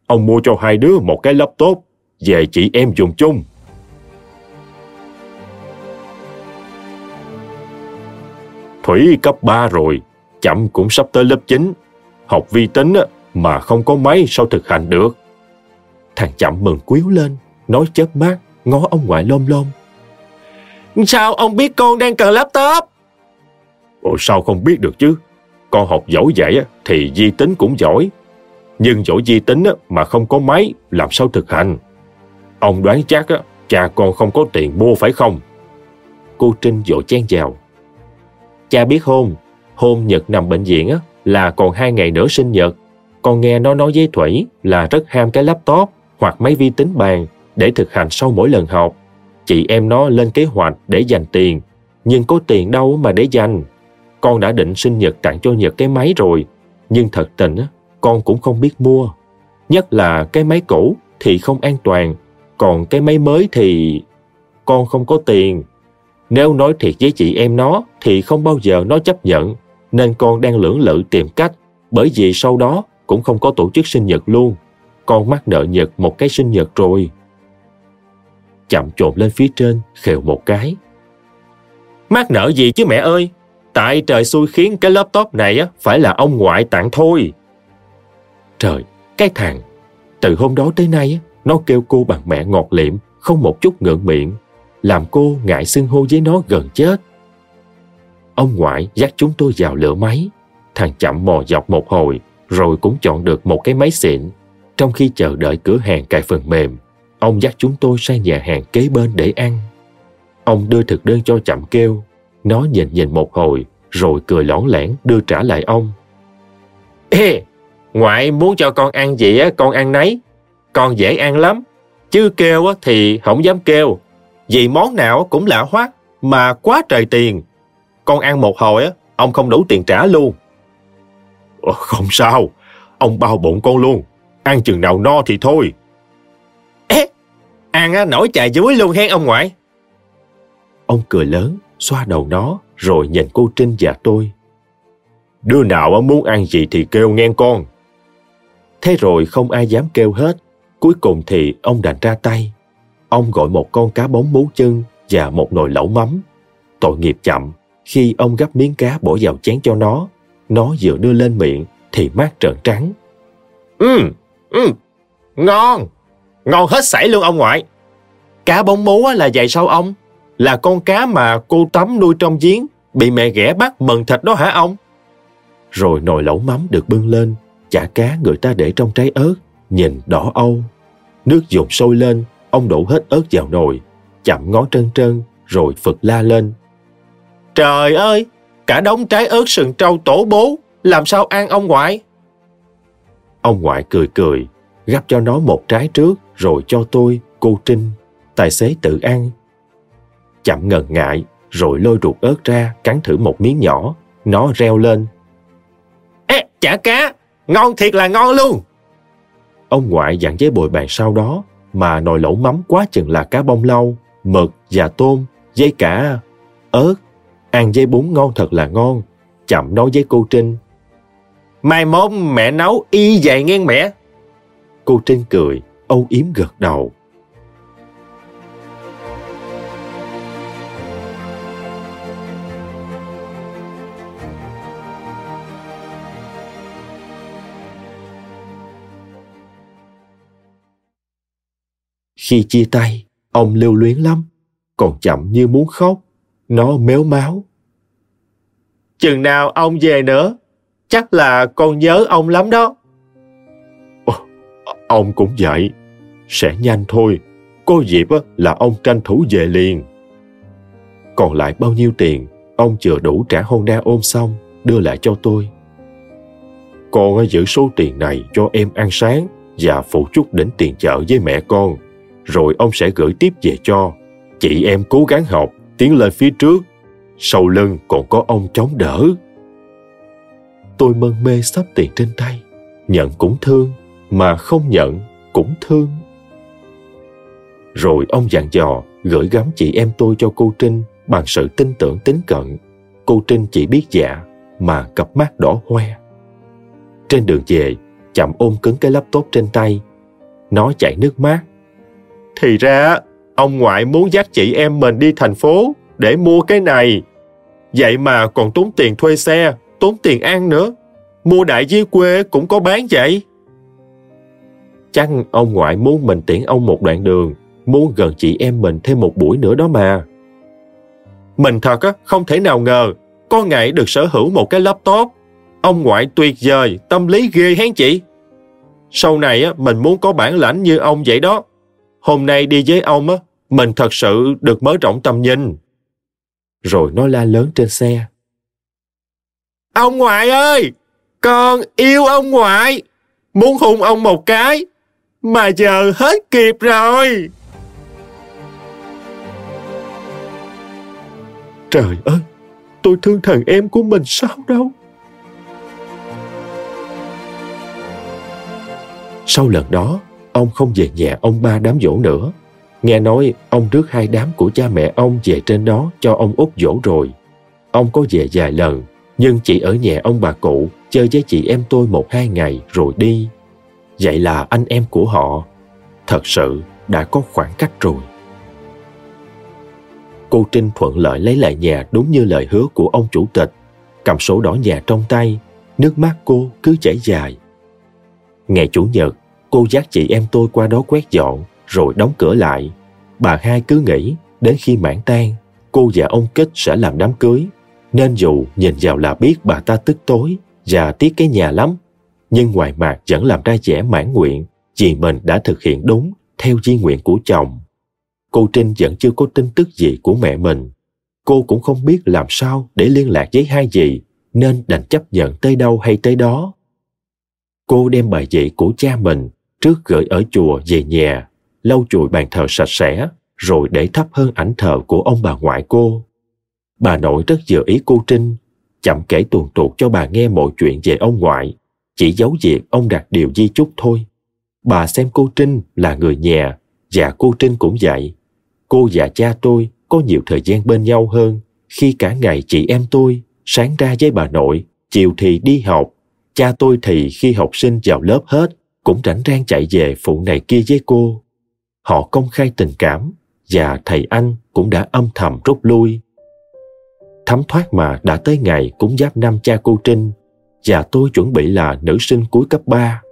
S2: ông mua cho hai đứa một cái laptop, về chị em dùng chung. Thủy cấp 3 rồi, chậm cũng sắp tới lớp 9. Học vi tính mà không có máy sao thực hành được.
S1: Thằng chậm mừng quýu lên, nói chớp mắt, ngó ông ngoại lôm lôm.
S3: Sao ông biết con đang cần laptop?
S2: Ồ, sao không biết được chứ? Con học giỏi vậy thì di tính cũng giỏi. Nhưng giỏi di tính mà không có máy, làm sao thực hành? Ông đoán chắc cha con không có tiền mua phải không?
S1: Cô Trinh dỗ chen vào. Cha biết hôm hôm Nhật nằm bệnh viện là còn hai ngày nữa sinh nhật. Con nghe nó nói với Thủy là rất ham cái laptop hoặc máy vi tính bàn để thực hành sau mỗi lần học. Chị em nó lên kế hoạch để dành tiền, nhưng có tiền đâu mà để dành. Con đã định sinh nhật tặng cho Nhật cái máy rồi, nhưng thật tình á, con cũng không biết mua. Nhất là cái máy cũ thì không an toàn, còn cái máy mới thì con không có tiền. Nếu nói thiệt với chị em nó thì không bao giờ nó chấp nhận, nên con đang lưỡng lự tìm cách, bởi vì sau đó cũng không có tổ chức sinh nhật luôn. Con mắc nợ Nhật một cái sinh nhật rồi. Chậm trộn lên phía trên, khều một cái.
S3: Mắc nợ gì chứ mẹ ơi? Tại trời xui khiến cái laptop này á, phải là ông ngoại tặng thôi.
S1: Trời, cái thằng. Từ hôm đó tới nay, nó kêu cô bằng mẹ ngọt liệm, không một chút ngượng miệng. Làm cô ngại xưng hô với nó gần chết. Ông ngoại dắt chúng tôi vào lửa máy. Thằng chậm mò dọc một hồi, rồi cũng chọn được một cái máy xịn. Trong khi chờ đợi cửa hàng cài phần mềm, ông dắt chúng tôi sang nhà hàng kế bên để ăn. Ông đưa thực đơn cho chậm kêu. Nó nhìn nhìn một hồi, rồi cười lõn lẻn đưa trả lại ông.
S3: Ê, ngoại muốn cho con ăn gì á, con ăn nấy. Con dễ ăn lắm. Chứ kêu á thì không dám kêu. Vì món nào cũng lạ hoắc mà quá trời tiền. Con ăn một hồi á, ông không đủ tiền trả luôn.
S2: Ờ, không sao, ông bao bụng con luôn. Ăn chừng nào no thì thôi.
S3: Ăn á, nổi chài dưới luôn hen ông ngoại.
S1: Ông cười lớn, xoa đầu nó, rồi nhìn cô Trinh và tôi.
S2: Đứa nào muốn ăn gì thì kêu nghe con.
S1: Thế rồi không ai dám kêu hết. Cuối cùng thì ông đành ra tay. Ông gọi một con cá bóng mú chân và một nồi lẩu mắm. Tội nghiệp chậm, khi ông gắp miếng cá bỏ vào chén cho nó, nó vừa đưa lên miệng thì mát trợn trắng.
S3: Ừ, ừ, ngon, ngon hết sảy luôn ông ngoại. Cá bóng mú là vậy sao ông? Là con cá mà cô tắm nuôi trong giếng, bị mẹ ghẻ bắt mần thịt đó hả ông?
S1: Rồi nồi lẩu mắm được bưng lên, chả cá người ta để trong trái ớt, nhìn đỏ âu. Nước dùng sôi lên, ông đổ hết ớt vào nồi, chậm ngó trân trân, rồi phật la lên.
S3: Trời ơi, cả đống trái ớt sừng trâu tổ bố, làm sao ăn ông ngoại?
S1: Ông ngoại cười cười, gắp cho nó một trái trước, rồi cho tôi, cô Trinh, tài xế tự ăn. Chậm ngần ngại, rồi lôi ruột ớt ra, cắn thử một miếng nhỏ, nó reo lên.
S3: Ê, chả cá, ngon thiệt là ngon luôn.
S1: Ông ngoại dặn với bồi bàn sau đó, mà nồi lẩu mắm quá chừng là cá bông lau, mực và tôm, dây cả ớt. Ăn dây bún ngon thật là ngon. Chậm nói với cô Trinh.
S3: Mai mốt mẹ nấu y vậy nghe mẹ.
S1: Cô Trinh cười, âu yếm gật đầu. Khi chia tay, ông lưu luyến lắm, còn chậm như muốn khóc. Nó méo máu.
S3: Chừng nào ông về nữa, chắc là con nhớ ông lắm đó.
S2: Ông cũng vậy, sẽ nhanh thôi. Có dịp là ông tranh thủ về liền.
S1: Còn lại bao nhiêu tiền, ông chưa đủ trả Honda ôm xong, đưa lại cho tôi.
S2: Con giữ số tiền này cho em ăn sáng và phụ chút đến tiền chợ với mẹ con rồi ông sẽ gửi tiếp về cho. Chị em cố gắng học, tiến lên phía trước. Sau lưng còn có ông chống đỡ.
S1: Tôi mân mê sắp tiền trên tay. Nhận cũng thương, mà không nhận cũng thương. Rồi ông dặn dò gửi gắm chị em tôi cho cô Trinh bằng sự tin tưởng tín cận. Cô Trinh chỉ biết dạ mà cặp mắt đỏ hoe. Trên đường về, chậm ôm cứng cái laptop trên tay
S3: nó chảy nước mắt. Thì ra, ông ngoại muốn dắt chị em mình đi thành phố để mua cái này. Vậy mà còn tốn tiền thuê xe, tốn tiền ăn nữa. Mua đại dưới quê cũng có bán vậy. Chắc ông ngoại muốn mình tiễn ông một đoạn đường, muốn gần chị em mình thêm một buổi nữa đó mà. Mình thật á, không thể nào ngờ, có ngày được sở hữu một cái laptop. Ông ngoại tuyệt vời, tâm lý ghê hén chị. Sau này á, mình muốn có bản lãnh như ông vậy đó. Hôm nay đi với ông á, mình thật sự được mở rộng tầm nhìn. Rồi nó la lớn trên xe. Ông ngoại ơi! Con yêu ông ngoại! Muốn hôn ông một cái! Mà giờ hết kịp rồi! Trời ơi! Tôi thương thằng em của mình sao đâu? Sau lần đó, ông không về nhà ông ba đám dỗ nữa. Nghe nói ông rước hai đám của cha mẹ ông về trên đó cho ông út dỗ rồi. Ông có về vài lần, nhưng chỉ ở nhà ông bà cụ chơi với chị em tôi một hai ngày rồi đi. Vậy là anh em của họ thật sự đã có khoảng cách rồi. Cô Trinh thuận lợi lấy lại nhà đúng như lời hứa của ông chủ tịch. Cầm sổ đỏ nhà trong tay, nước mắt cô cứ chảy dài. Ngày Chủ nhật, cô dắt chị em tôi qua đó quét dọn rồi đóng cửa lại. Bà hai cứ nghĩ đến khi mãn tan, cô và ông Kết sẽ làm đám cưới. Nên dù nhìn vào là biết bà ta tức tối và tiếc cái nhà lắm, nhưng ngoài mặt vẫn làm ra vẻ mãn nguyện vì mình đã thực hiện đúng theo di nguyện của chồng. Cô Trinh vẫn chưa có tin tức gì của mẹ mình. Cô cũng không biết làm sao để liên lạc với hai dì, nên đành chấp nhận tới đâu hay tới đó. Cô đem bài dạy của cha mình trước gửi ở chùa về nhà, lau chùi bàn thờ sạch sẽ, rồi để thấp hơn ảnh thờ của ông bà ngoại cô. Bà nội rất dự ý cô Trinh, chậm kể tuần tuột cho bà nghe mọi chuyện về ông ngoại, chỉ giấu việc ông đặt điều di chúc thôi. Bà xem cô Trinh là người nhà, và cô Trinh cũng vậy. Cô và cha tôi có nhiều thời gian bên nhau hơn khi cả ngày chị em tôi sáng ra với bà nội, chiều thì đi học. Cha tôi thì khi học sinh vào lớp hết cũng rảnh rang chạy về phụ này kia với cô. Họ công khai tình cảm và thầy anh cũng đã âm thầm rút lui. Thấm thoát mà đã tới ngày cúng giáp năm cha cô Trinh và tôi chuẩn bị là nữ sinh cuối cấp 3.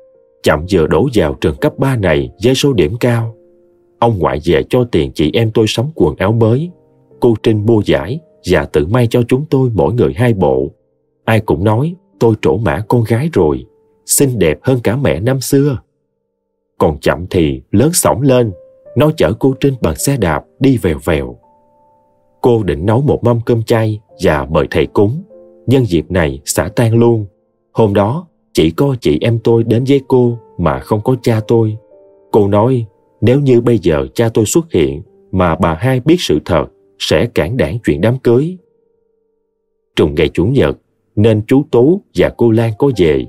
S3: Chậm giờ đổ vào trường cấp 3 này với số điểm cao. Ông ngoại về cho tiền chị em tôi sắm quần áo mới. Cô Trinh mua giải và tự may cho chúng tôi mỗi người hai bộ. Ai cũng nói tôi trổ mã con gái rồi, xinh đẹp hơn cả mẹ năm xưa. Còn chậm thì lớn sỏng lên, nó chở cô Trinh bằng xe đạp đi vèo vèo. Cô định nấu một mâm cơm chay và mời thầy cúng. Nhân dịp này xả tan luôn. Hôm đó, chỉ có chị em tôi đến với cô mà không có cha tôi. Cô nói nếu như bây giờ cha tôi xuất hiện mà bà hai biết sự thật sẽ cản đảng chuyện đám cưới. Trùng ngày Chủ nhật nên chú Tú và cô Lan có về.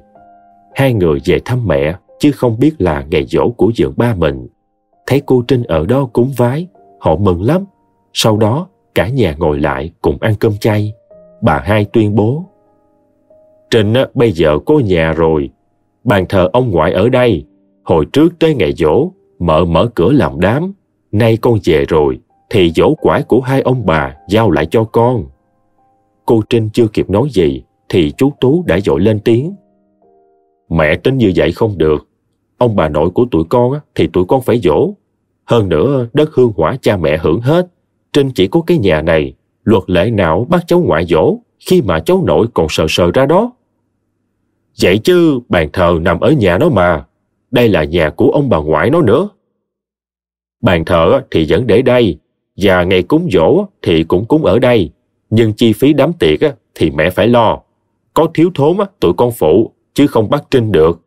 S3: Hai người về thăm mẹ chứ không biết là ngày dỗ của dượng ba mình. Thấy cô Trinh ở đó cúng vái, họ mừng lắm. Sau đó cả nhà ngồi lại cùng ăn cơm chay. Bà hai tuyên bố Trinh bây giờ có nhà rồi, bàn thờ ông ngoại ở đây. Hồi trước tới ngày dỗ, mợ mở cửa làm đám. Nay con về rồi, thì dỗ quải của hai ông bà giao lại cho con. Cô Trinh chưa kịp nói gì, thì chú Tú đã dội lên tiếng. Mẹ tính như vậy không được. Ông bà nội của tụi con thì tụi con phải dỗ. Hơn nữa, đất hương hỏa cha mẹ hưởng hết. Trinh chỉ có cái nhà này, luật lệ nào bắt cháu ngoại dỗ khi mà cháu nội còn sờ sờ ra đó. Vậy chứ bàn thờ nằm ở nhà nó mà. Đây là nhà của ông bà ngoại nó nữa. Bàn thờ thì vẫn để đây, và ngày cúng dỗ thì cũng cúng ở đây. Nhưng chi phí đám tiệc thì mẹ phải lo. Có thiếu thốn tụi con phụ, chứ không bắt Trinh được.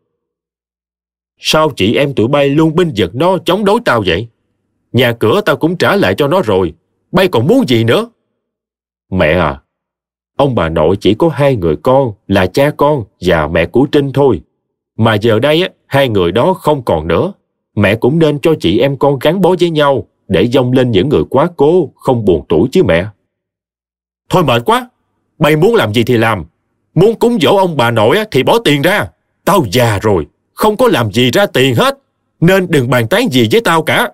S3: Sao chị em tụi bay luôn binh giật nó chống đối tao vậy? Nhà cửa tao cũng trả lại cho nó rồi. Bay còn muốn gì nữa? Mẹ à, ông bà nội chỉ có hai người con là cha con và mẹ của Trinh thôi. Mà giờ đây á, hai người đó không còn nữa. Mẹ cũng nên cho chị em con gắn bó với nhau để dông lên những người quá cố, không buồn tuổi chứ mẹ. Thôi mệt quá, bay muốn làm gì thì làm. Muốn cúng dỗ ông bà nội thì bỏ tiền ra. Tao già rồi, không có làm gì ra tiền hết. nên đừng bàn tán gì với tao cả.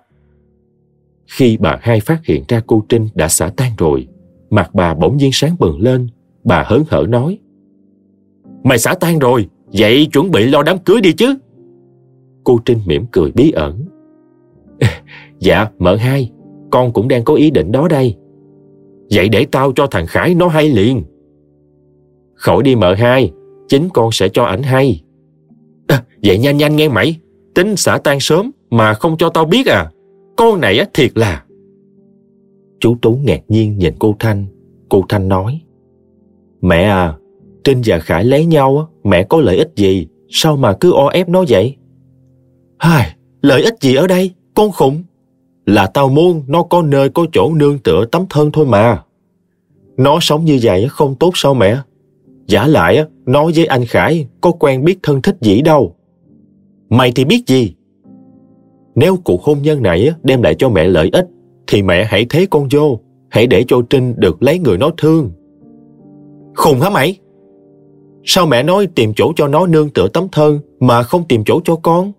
S1: Khi bà hai phát hiện ra cô Trinh đã xả tan rồi, mặt bà bỗng nhiên sáng bừng lên, bà hớn hở nói.
S3: Mày xả tan rồi, vậy chuẩn bị lo đám cưới đi chứ.
S1: Cô Trinh mỉm cười bí ẩn. dạ, mợ hai, con cũng đang có ý định đó đây.
S3: Vậy để tao cho thằng Khải nó hay liền.
S1: Khỏi đi mợ hai, chính con sẽ cho ảnh hay.
S3: À, vậy nhanh nhanh nghe mày, tính xả tan sớm mà không cho tao biết à. Con này á thiệt là.
S1: Chú Tú ngạc nhiên nhìn cô Thanh. Cô Thanh nói. Mẹ à, Trinh và Khải lấy nhau, mẹ có lợi ích gì? Sao mà cứ o ép nó vậy?
S3: Hai, lợi ích gì ở đây? Con khủng.
S1: Là tao muốn nó có nơi có chỗ nương tựa tấm thân thôi mà. Nó sống như vậy không tốt sao mẹ? Giả lại, nó với anh Khải có quen biết thân thích gì đâu.
S3: Mày thì biết gì?
S1: Nếu cuộc hôn nhân này đem lại cho mẹ lợi ích, thì mẹ hãy thế con vô, hãy để cho Trinh được lấy người nó thương.
S3: Khùng hả mày?
S1: Sao mẹ nói tìm chỗ cho nó nương tựa tấm thân mà không tìm chỗ cho con?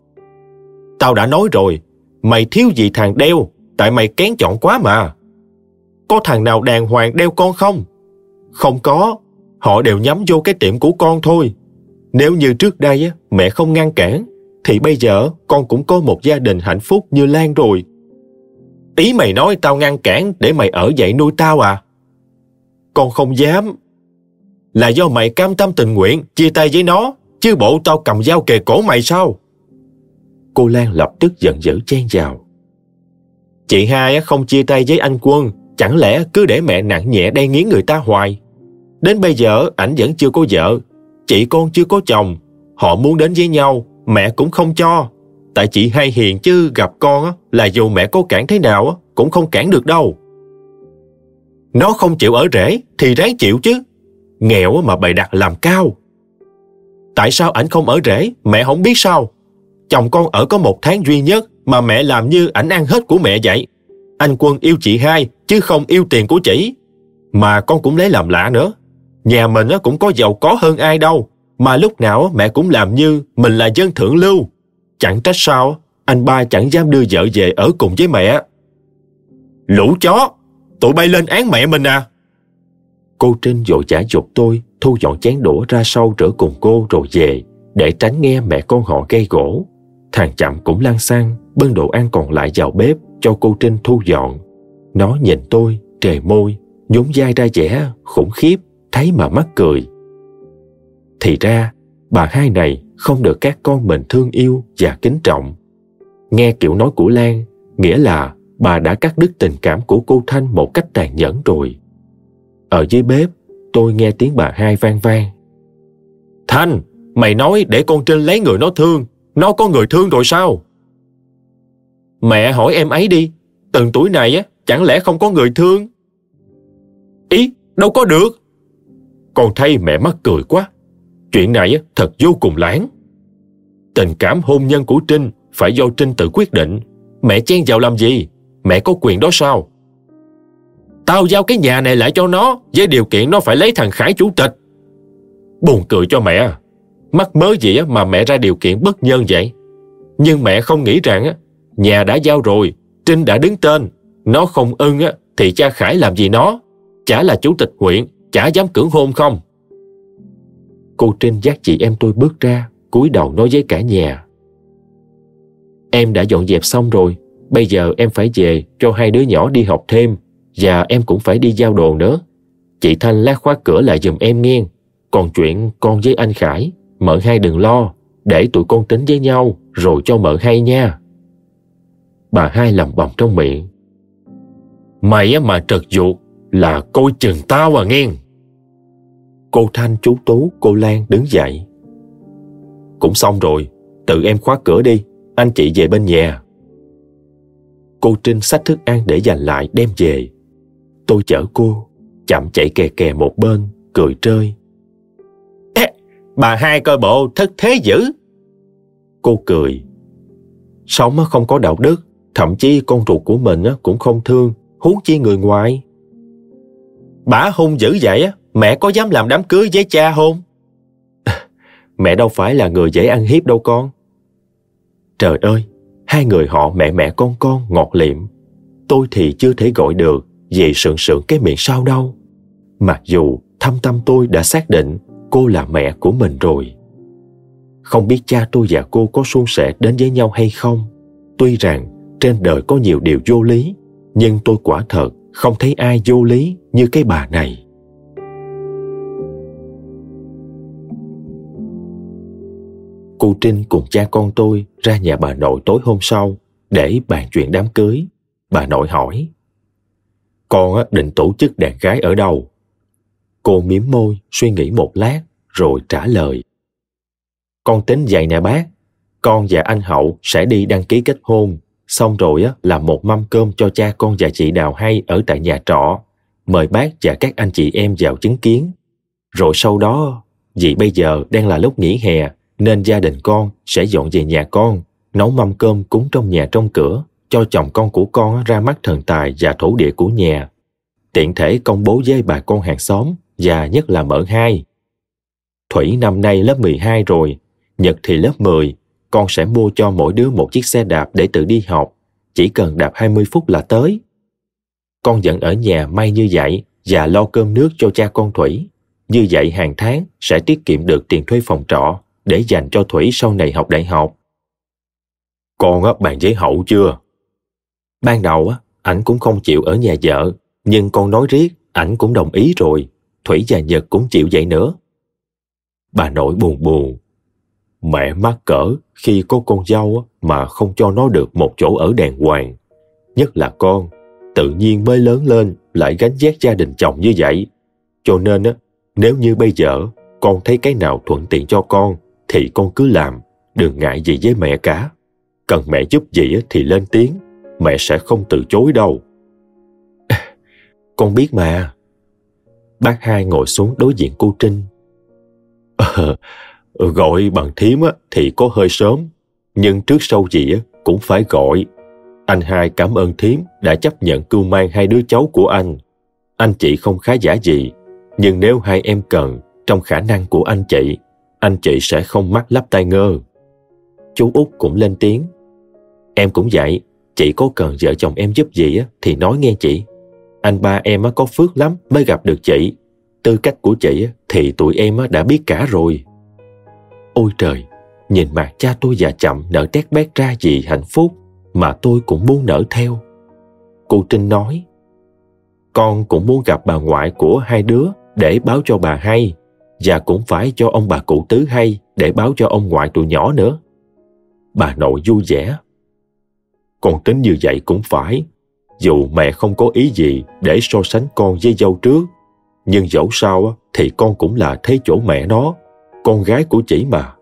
S3: Tao đã nói rồi, mày thiếu gì thằng đeo, tại mày kén chọn quá mà. Có thằng nào đàng hoàng đeo con không? Không có, họ đều nhắm vô cái tiệm của con thôi. Nếu như trước đây mẹ không ngăn cản, thì bây giờ con cũng có một gia đình hạnh phúc như Lan rồi. Ý mày nói tao ngăn cản để mày ở dậy nuôi tao à? Con không dám. Là do mày cam tâm tình nguyện chia tay với nó, chứ bộ tao cầm dao kề cổ mày sao?
S1: Cô Lan lập tức giận dữ chen vào.
S3: Chị hai không chia tay với anh Quân, chẳng lẽ cứ để mẹ nặng nhẹ đay nghiến người ta hoài? Đến bây giờ ảnh vẫn chưa có vợ, chị con chưa có chồng, họ muốn đến với nhau, mẹ cũng không cho. Tại chị hay hiền chứ gặp con là dù mẹ có cản thế nào cũng không cản được đâu. Nó không chịu ở rễ thì ráng chịu chứ. Nghèo mà bày đặt làm cao. Tại sao ảnh không ở rễ, mẹ không biết sao? Chồng con ở có một tháng duy nhất mà mẹ làm như ảnh ăn hết của mẹ vậy. Anh Quân yêu chị hai chứ không yêu tiền của chị. Mà con cũng lấy làm lạ nữa. Nhà mình cũng có giàu có hơn ai đâu. Mà lúc nào mẹ cũng làm như mình là dân thượng lưu. Chẳng trách sao anh ba chẳng dám đưa vợ về ở cùng với mẹ. Lũ chó, tụi bay lên án mẹ mình à.
S1: Cô Trinh vội giả dục tôi thu dọn chén đũa ra sau rửa cùng cô rồi về để tránh nghe mẹ con họ gây gỗ. Thằng chậm cũng lan sang bưng đồ ăn còn lại vào bếp cho cô Trinh thu dọn. Nó nhìn tôi, trề môi, nhún vai ra vẻ, khủng khiếp, thấy mà mắc cười. Thì ra, bà hai này không được các con mình thương yêu và kính trọng. Nghe kiểu nói của Lan, nghĩa là bà đã cắt đứt tình cảm của cô Thanh một cách tàn nhẫn rồi. Ở dưới bếp, tôi nghe tiếng bà hai vang vang.
S3: Thanh, mày nói để con Trinh lấy người nó thương, nó có người thương rồi sao? Mẹ hỏi em ấy đi, từng tuổi này á, chẳng lẽ không có người thương? Ý, đâu có được. Con thấy mẹ mắc cười quá. Chuyện này thật vô cùng lãng. Tình cảm hôn nhân của Trinh phải do Trinh tự quyết định. Mẹ chen vào làm gì? Mẹ có quyền đó sao? Tao giao cái nhà này lại cho nó với điều kiện nó phải lấy thằng Khải chủ tịch. Buồn cười cho mẹ. Mắc mớ gì mà mẹ ra điều kiện bất nhân vậy? Nhưng mẹ không nghĩ rằng nhà đã giao rồi, Trinh đã đứng tên. Nó không ưng thì cha Khải làm gì nó? Chả là chủ tịch huyện, chả dám cưỡng hôn không?
S1: Cô Trinh dắt chị em tôi bước ra, cúi đầu nói với cả nhà. Em đã dọn dẹp xong rồi, bây giờ em phải về cho hai đứa nhỏ đi học thêm và em cũng phải đi giao đồ nữa. Chị Thanh lát khóa cửa lại giùm em nghe. Còn chuyện con với anh Khải, mợ hai đừng lo, để tụi con tính với nhau rồi cho mợ hai nha. Bà hai lầm bầm trong miệng.
S3: Mày mà trật ruột là coi chừng tao à nghe.
S1: Cô Thanh, chú Tú, cô Lan đứng dậy.
S3: Cũng xong rồi, tự em khóa cửa đi, anh chị về bên nhà.
S1: Cô Trinh xách thức ăn để dành lại đem về. Tôi chở cô, chậm chạy kè kè một bên, cười trơi.
S3: Ê, bà hai coi bộ thất thế dữ.
S1: Cô cười. Sống không có đạo đức, thậm chí con ruột của mình cũng không thương, huống chi người ngoài.
S3: Bà hung dữ vậy á, mẹ có dám làm đám cưới với cha không?
S1: mẹ đâu phải là người dễ ăn hiếp đâu con.
S3: Trời ơi,
S1: hai người họ mẹ mẹ con con ngọt liệm. Tôi thì chưa thể gọi được vì sượng sượng cái miệng sao đâu. Mặc dù thâm tâm tôi đã xác định cô là mẹ của mình rồi. Không biết cha tôi và cô có suôn sẻ đến với nhau hay không. Tuy rằng trên đời có nhiều điều vô lý, nhưng tôi quả thật không thấy ai vô lý như cái bà này. Cô Trinh cùng cha con tôi ra nhà bà nội tối hôm sau để bàn chuyện đám cưới. Bà nội hỏi, con định tổ chức đàn gái ở đâu? Cô miếm môi, suy nghĩ một lát, rồi trả lời. Con tính vậy nè bác, con và anh Hậu sẽ đi đăng ký kết hôn, xong rồi á, làm một mâm cơm cho cha con và chị Đào hay ở tại nhà trọ, mời bác và các anh chị em vào chứng kiến. Rồi sau đó, vì bây giờ đang là lúc nghỉ hè, nên gia đình con sẽ dọn về nhà con, nấu mâm cơm cúng trong nhà trong cửa, cho chồng con của con ra mắt thần tài và thổ địa của nhà. Tiện thể công bố với bà con hàng xóm và nhất là mở hai. Thủy năm nay lớp 12 rồi, Nhật thì lớp 10, con sẽ mua cho mỗi đứa một chiếc xe đạp để tự đi học, chỉ cần đạp 20 phút là tới. Con vẫn ở nhà may như vậy và lo cơm nước cho cha con Thủy. Như vậy hàng tháng sẽ tiết kiệm được tiền thuê phòng trọ để dành cho Thủy sau này học đại học.
S2: Con á, bàn giấy hậu chưa?
S1: Ban đầu á, ảnh cũng không chịu ở nhà vợ, nhưng con nói riết, ảnh cũng đồng ý rồi. Thủy và Nhật cũng chịu vậy nữa.
S2: Bà nội buồn buồn. Mẹ mắc cỡ khi có con dâu mà không cho nó được một chỗ ở đàng hoàng. Nhất là con, tự nhiên mới lớn lên lại gánh vác gia đình chồng như vậy. Cho nên á, nếu như bây giờ con thấy cái nào thuận tiện cho con thì con cứ làm, đừng ngại gì với mẹ cả. Cần mẹ giúp gì thì lên tiếng, mẹ sẽ không từ chối đâu.
S1: Con biết mà. Bác hai ngồi xuống đối diện cô Trinh.
S2: Ờ, gọi bằng thím thì có hơi sớm, nhưng trước sau gì cũng phải gọi. Anh hai cảm ơn thím đã chấp nhận cưu mang hai đứa cháu của anh. Anh chị không khá giả gì, nhưng nếu hai em cần, trong khả năng của anh chị, anh chị sẽ không mắc lắp tai ngơ.
S1: Chú út cũng lên tiếng. Em cũng vậy, chị có cần vợ chồng em giúp gì thì nói nghe chị. Anh ba em có phước lắm mới gặp được chị. Tư cách của chị thì tụi em đã biết cả rồi. Ôi trời, nhìn mặt cha tôi già chậm nở tét bét ra gì hạnh phúc mà tôi cũng muốn nở theo. Cô Trinh nói, con cũng muốn gặp bà ngoại của hai đứa để báo cho bà hay và cũng phải cho ông bà cụ tứ hay để báo cho ông ngoại tụi nhỏ nữa. Bà nội vui vẻ.
S2: Con tính như vậy cũng phải, dù mẹ không có ý gì để so sánh con với dâu trước, nhưng dẫu sao thì con cũng là thế chỗ mẹ nó, con gái của chị mà.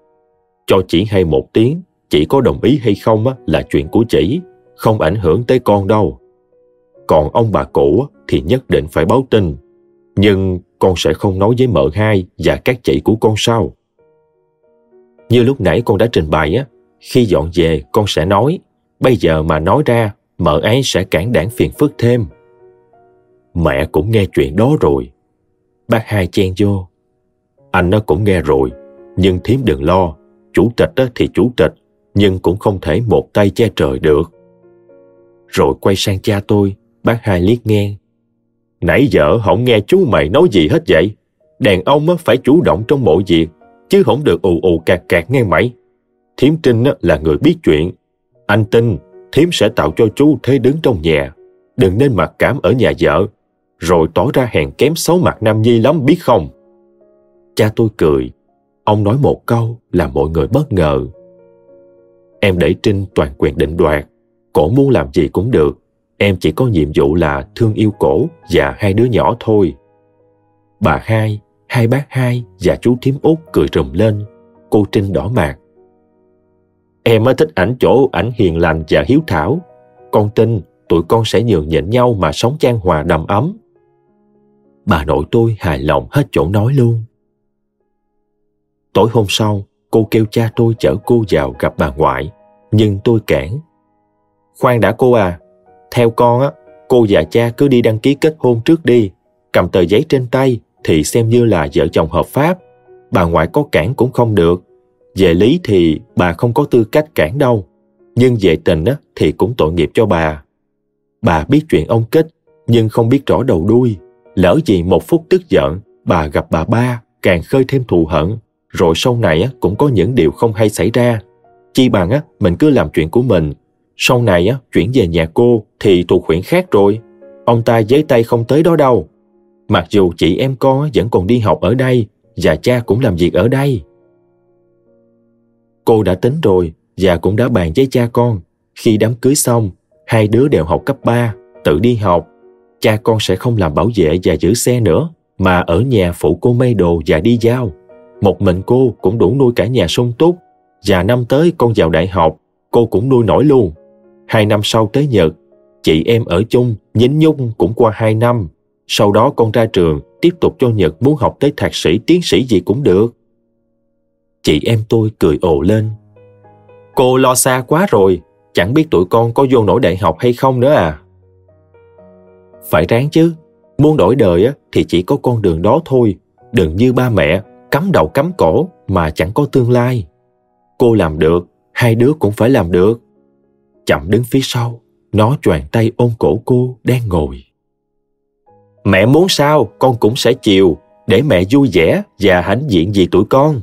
S2: Cho chị hay một tiếng, chị có đồng ý hay không là chuyện của chị, không ảnh hưởng tới con đâu. Còn ông bà cụ thì nhất định phải báo tin, nhưng con sẽ không nói với mợ hai và các chị của con sau.
S1: Như lúc nãy con đã trình bày á, khi dọn về con sẽ nói, bây giờ mà nói ra, mợ ấy sẽ cản đảng phiền phức thêm.
S2: Mẹ cũng nghe chuyện đó rồi.
S1: Bác hai chen vô.
S2: Anh nó cũng nghe rồi, nhưng thím đừng lo, chủ tịch thì chủ tịch, nhưng cũng không thể một tay che trời được.
S1: Rồi quay sang cha tôi, bác hai liếc nghe.
S2: Nãy giờ không nghe chú mày nói gì hết vậy. Đàn ông phải chủ động trong mọi việc, chứ không được ù ù cạc cạc nghe mày. Thiếm Trinh là người biết chuyện. Anh tin Thiếm sẽ tạo cho chú thế đứng trong nhà. Đừng nên mặc cảm ở nhà vợ, rồi tỏ ra hèn kém xấu mặt Nam Nhi lắm biết không?
S1: Cha tôi cười. Ông nói một câu là mọi người bất ngờ. Em để Trinh toàn quyền định đoạt. Cổ muốn làm gì cũng được. Em chỉ có nhiệm vụ là thương yêu cổ và hai đứa nhỏ thôi. Bà hai, hai bác hai và chú thím út cười rùm lên. Cô Trinh đỏ mặt. Em mới thích ảnh chỗ ảnh hiền lành và hiếu thảo. Con tin tụi con sẽ nhường nhịn nhau mà sống chan hòa đầm ấm. Bà nội tôi hài lòng hết chỗ nói luôn. Tối hôm sau, cô kêu cha tôi chở cô vào gặp bà ngoại, nhưng tôi cản. Khoan đã cô à, theo con á, cô và cha cứ đi đăng ký kết hôn trước đi, cầm tờ giấy trên tay thì xem như là vợ chồng hợp pháp. Bà ngoại có cản cũng không được. Về lý thì bà không có tư cách cản đâu. nhưng về tình á, thì cũng tội nghiệp cho bà. Bà biết chuyện ông kết, nhưng không biết rõ đầu đuôi. Lỡ gì một phút tức giận, bà gặp bà ba, càng khơi thêm thù hận, rồi sau này á, cũng có những điều không hay xảy ra. Chi bằng á, mình cứ làm chuyện của mình, sau này á, chuyển về nhà cô thì thuộc huyện khác rồi. Ông ta giấy tay không tới đó đâu. Mặc dù chị em con vẫn còn đi học ở đây và cha cũng làm việc ở đây. Cô đã tính rồi và cũng đã bàn với cha con. Khi đám cưới xong, hai đứa đều học cấp 3, tự đi học. Cha con sẽ không làm bảo vệ và giữ xe nữa, mà ở nhà phụ cô may đồ và đi giao. Một mình cô cũng đủ nuôi cả nhà sung túc. Và năm tới con vào đại học, cô cũng nuôi nổi luôn. Hai năm sau tới Nhật, chị em ở chung, nhín nhung cũng qua hai năm. Sau đó con ra trường, tiếp tục cho Nhật muốn học tới thạc sĩ, tiến sĩ gì cũng được. Chị em tôi cười ồ lên. Cô lo xa quá rồi, chẳng biết tụi con có vô nổi đại học hay không nữa à. Phải ráng chứ, muốn đổi đời thì chỉ có con đường đó thôi, đừng như ba mẹ, cắm đầu cắm cổ mà chẳng có tương lai. Cô làm được, hai đứa cũng phải làm được. Chậm đứng phía sau, nó choàng tay ôm cổ cô đang ngồi. Mẹ muốn sao con cũng sẽ chiều để mẹ vui vẻ và hãnh diện vì tụi con.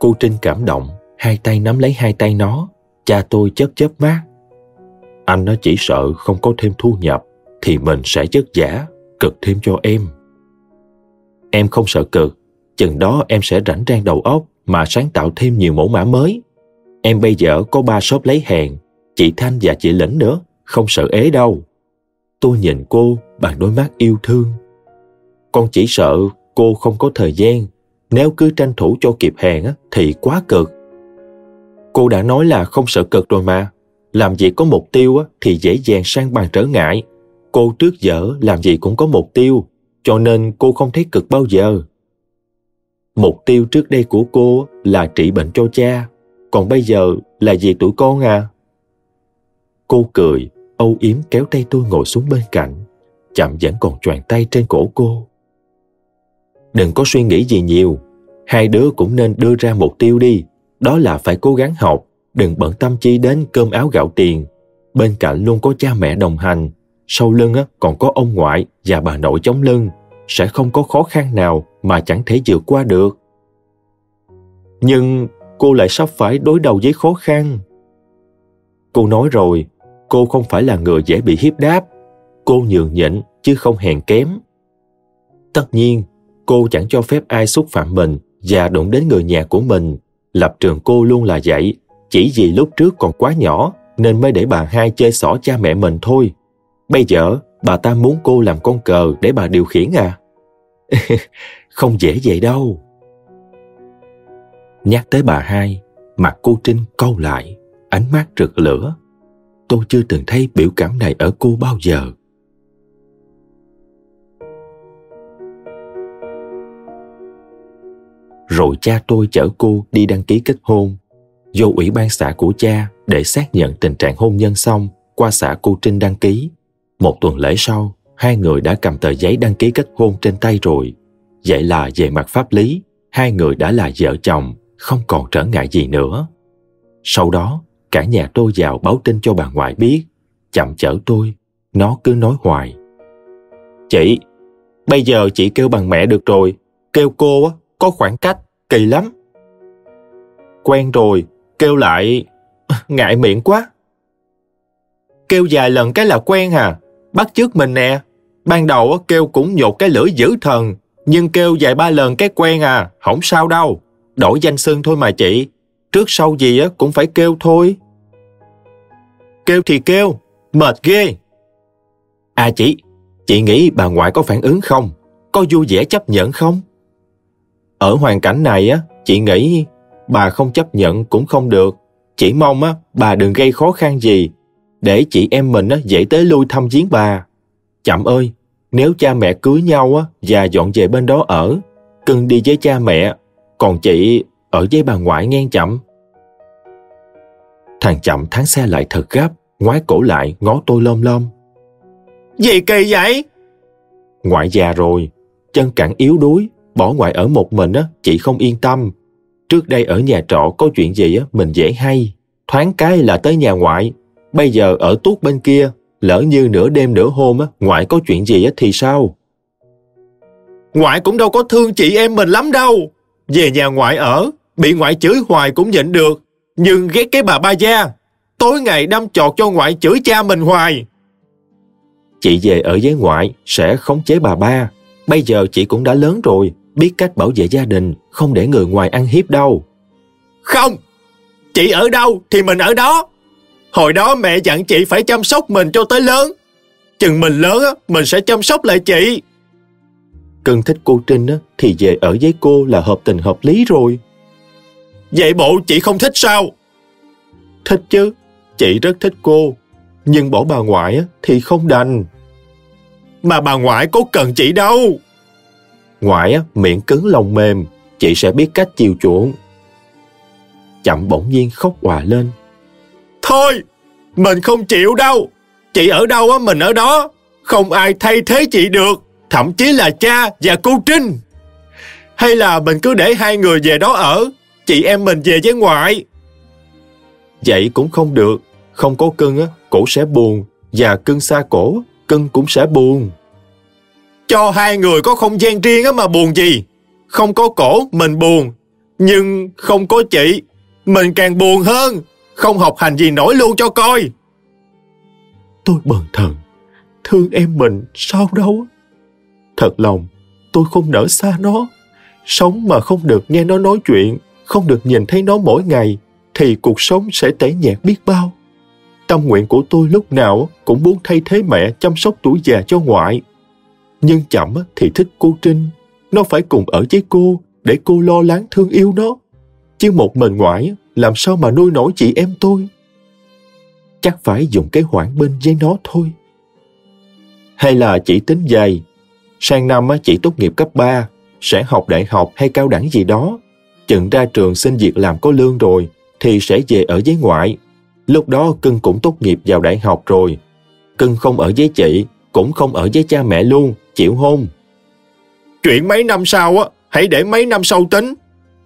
S1: Cô Trinh cảm động, hai tay nắm lấy hai tay nó. Cha tôi chớp chớp mắt. Anh nó chỉ sợ không có thêm thu nhập thì mình sẽ chất giả, cực thêm cho em. Em không sợ cực, chừng đó em sẽ rảnh rang đầu óc mà sáng tạo thêm nhiều mẫu mã mới. Em bây giờ có ba shop lấy hàng, chị Thanh và chị Lĩnh nữa, không sợ ế đâu. Tôi nhìn cô bằng đôi mắt yêu thương. Con chỉ sợ cô không có thời gian, nếu cứ tranh thủ cho kịp hàng thì quá cực. Cô đã nói là không sợ cực rồi mà. Làm gì có mục tiêu thì dễ dàng sang bằng trở ngại. Cô trước giờ làm gì cũng có mục tiêu, cho nên cô không thấy cực bao giờ. Mục tiêu trước đây của cô là trị bệnh cho cha, còn bây giờ là gì tụi con à? Cô cười, âu yếm kéo tay tôi ngồi xuống bên cạnh, chậm vẫn còn choàng tay trên cổ cô. Đừng có suy nghĩ gì nhiều, hai đứa cũng nên đưa ra mục tiêu đi, đó là phải cố gắng học, đừng bận tâm chi đến cơm áo gạo tiền. Bên cạnh luôn có cha mẹ đồng hành, sau lưng còn có ông ngoại và bà nội chống lưng, sẽ không có khó khăn nào mà chẳng thể vượt qua được. Nhưng cô lại sắp phải đối đầu với khó khăn. Cô nói rồi, cô không phải là người dễ bị hiếp đáp. Cô nhường nhịn chứ không hèn kém. Tất nhiên, cô chẳng cho phép ai xúc phạm mình và đụng đến người nhà của mình. Lập trường cô luôn là vậy, chỉ vì lúc trước còn quá nhỏ nên mới để bà hai chơi xỏ cha mẹ mình thôi. Bây giờ, bà ta muốn cô làm con cờ để bà điều khiển à? không dễ vậy đâu. Nhắc tới bà hai, mặt cô Trinh câu lại, ánh mắt rực lửa. Tôi chưa từng thấy biểu cảm này ở cô bao giờ. Rồi cha tôi chở cô đi đăng ký kết hôn. Vô ủy ban xã của cha để xác nhận tình trạng hôn nhân xong qua xã cô Trinh đăng ký. Một tuần lễ sau, hai người đã cầm tờ giấy đăng ký kết hôn trên tay rồi. Vậy là về mặt pháp lý, hai người đã là vợ chồng, không còn trở ngại gì nữa. Sau đó, cả nhà tôi vào báo tin cho bà ngoại biết, chậm chở tôi, nó cứ nói hoài. Chị, bây giờ chị kêu bằng mẹ được rồi, kêu cô á, có khoảng cách, kỳ lắm. Quen rồi, kêu lại, ngại miệng quá. Kêu vài lần cái là quen hà. bắt chước mình nè. Ban đầu kêu cũng nhột cái lưỡi dữ thần, nhưng kêu vài ba lần cái quen à, không sao đâu. Đổi danh xưng thôi mà chị, trước sau gì á cũng phải kêu thôi. Kêu thì kêu, mệt ghê. À chị, chị nghĩ bà ngoại có phản ứng không? Có vui vẻ chấp nhận không? Ở hoàn cảnh này á, chị nghĩ bà không chấp nhận cũng không được. Chỉ mong á, bà đừng gây khó khăn gì, để chị em mình á, dễ tới lui thăm viếng bà. Chậm ơi, nếu cha mẹ cưới nhau á, và dọn về bên đó ở, cưng đi với cha mẹ, còn chị ở với bà ngoại ngang chậm. Thằng chậm tháng xe lại thật gấp, ngoái cổ lại ngó tôi lom lom. Gì kỳ vậy? Ngoại già rồi, chân cẳng yếu đuối, bỏ ngoại ở một mình á, chị không yên tâm. Trước đây ở nhà trọ có chuyện gì á, mình dễ hay. Thoáng cái là tới nhà ngoại, bây giờ ở tuốt bên kia, lỡ như nửa đêm nửa hôm á, ngoại có chuyện gì á thì sao?
S3: Ngoại cũng đâu có thương chị em mình lắm đâu. Về nhà ngoại ở, bị ngoại chửi hoài cũng nhịn được. Nhưng ghét cái bà ba gia, tối ngày đâm chọt cho ngoại chửi cha mình hoài.
S1: Chị về ở với ngoại sẽ khống chế bà ba. Bây giờ chị cũng đã lớn rồi, biết cách bảo vệ gia đình, không để người ngoài ăn hiếp đâu.
S3: Không, chị ở đâu thì mình ở đó. Hồi đó mẹ dặn chị phải chăm sóc mình cho tới lớn. Chừng mình lớn mình sẽ chăm sóc lại chị.
S1: Cưng thích cô Trinh á, thì về ở với cô là hợp tình hợp lý rồi.
S3: Vậy bộ chị không thích sao?
S1: Thích chứ, chị rất thích cô. Nhưng bỏ bà ngoại á, thì không đành.
S3: Mà bà ngoại có cần chị đâu.
S1: Ngoại á, miệng cứng lòng mềm, chị sẽ biết cách chiều chuộng. Chậm bỗng nhiên khóc hòa lên.
S3: Thôi, mình không chịu đâu. Chị ở đâu á, mình ở đó. Không ai thay thế chị được, thậm chí là cha và cô Trinh. Hay là mình cứ để hai người về đó ở, chị em mình về với ngoại.
S1: Vậy cũng không được, không có cưng á, cổ sẽ buồn, và cưng xa cổ, cưng cũng sẽ buồn.
S3: Cho hai người có không gian riêng á mà buồn gì. Không có cổ, mình buồn. Nhưng không có chị, mình càng buồn hơn. Không học hành gì nổi luôn cho coi.
S1: Tôi bần thần, thương em mình sao đâu. Thật lòng, tôi không nỡ xa nó. Sống mà không được nghe nó nói chuyện, không được nhìn thấy nó mỗi ngày, thì cuộc sống sẽ tẻ nhạt biết bao. Tâm nguyện của tôi lúc nào cũng muốn thay thế mẹ chăm sóc tuổi già cho ngoại. Nhưng chậm thì thích cô Trinh. Nó phải cùng ở với cô để cô lo lắng thương yêu nó. Chứ một mình ngoại làm sao mà nuôi nổi chị em tôi. Chắc phải dùng cái hoãn bên với nó thôi. Hay là chỉ tính dài Sang năm chị tốt nghiệp cấp 3, sẽ học đại học hay cao đẳng gì đó. Chừng ra trường xin việc làm có lương rồi, thì sẽ về ở với ngoại. Lúc đó cưng cũng tốt nghiệp vào đại học rồi. Cưng không ở với chị, cũng không ở với cha mẹ luôn, chịu hôn.
S3: Chuyện mấy năm sau á, hãy để mấy năm sau tính.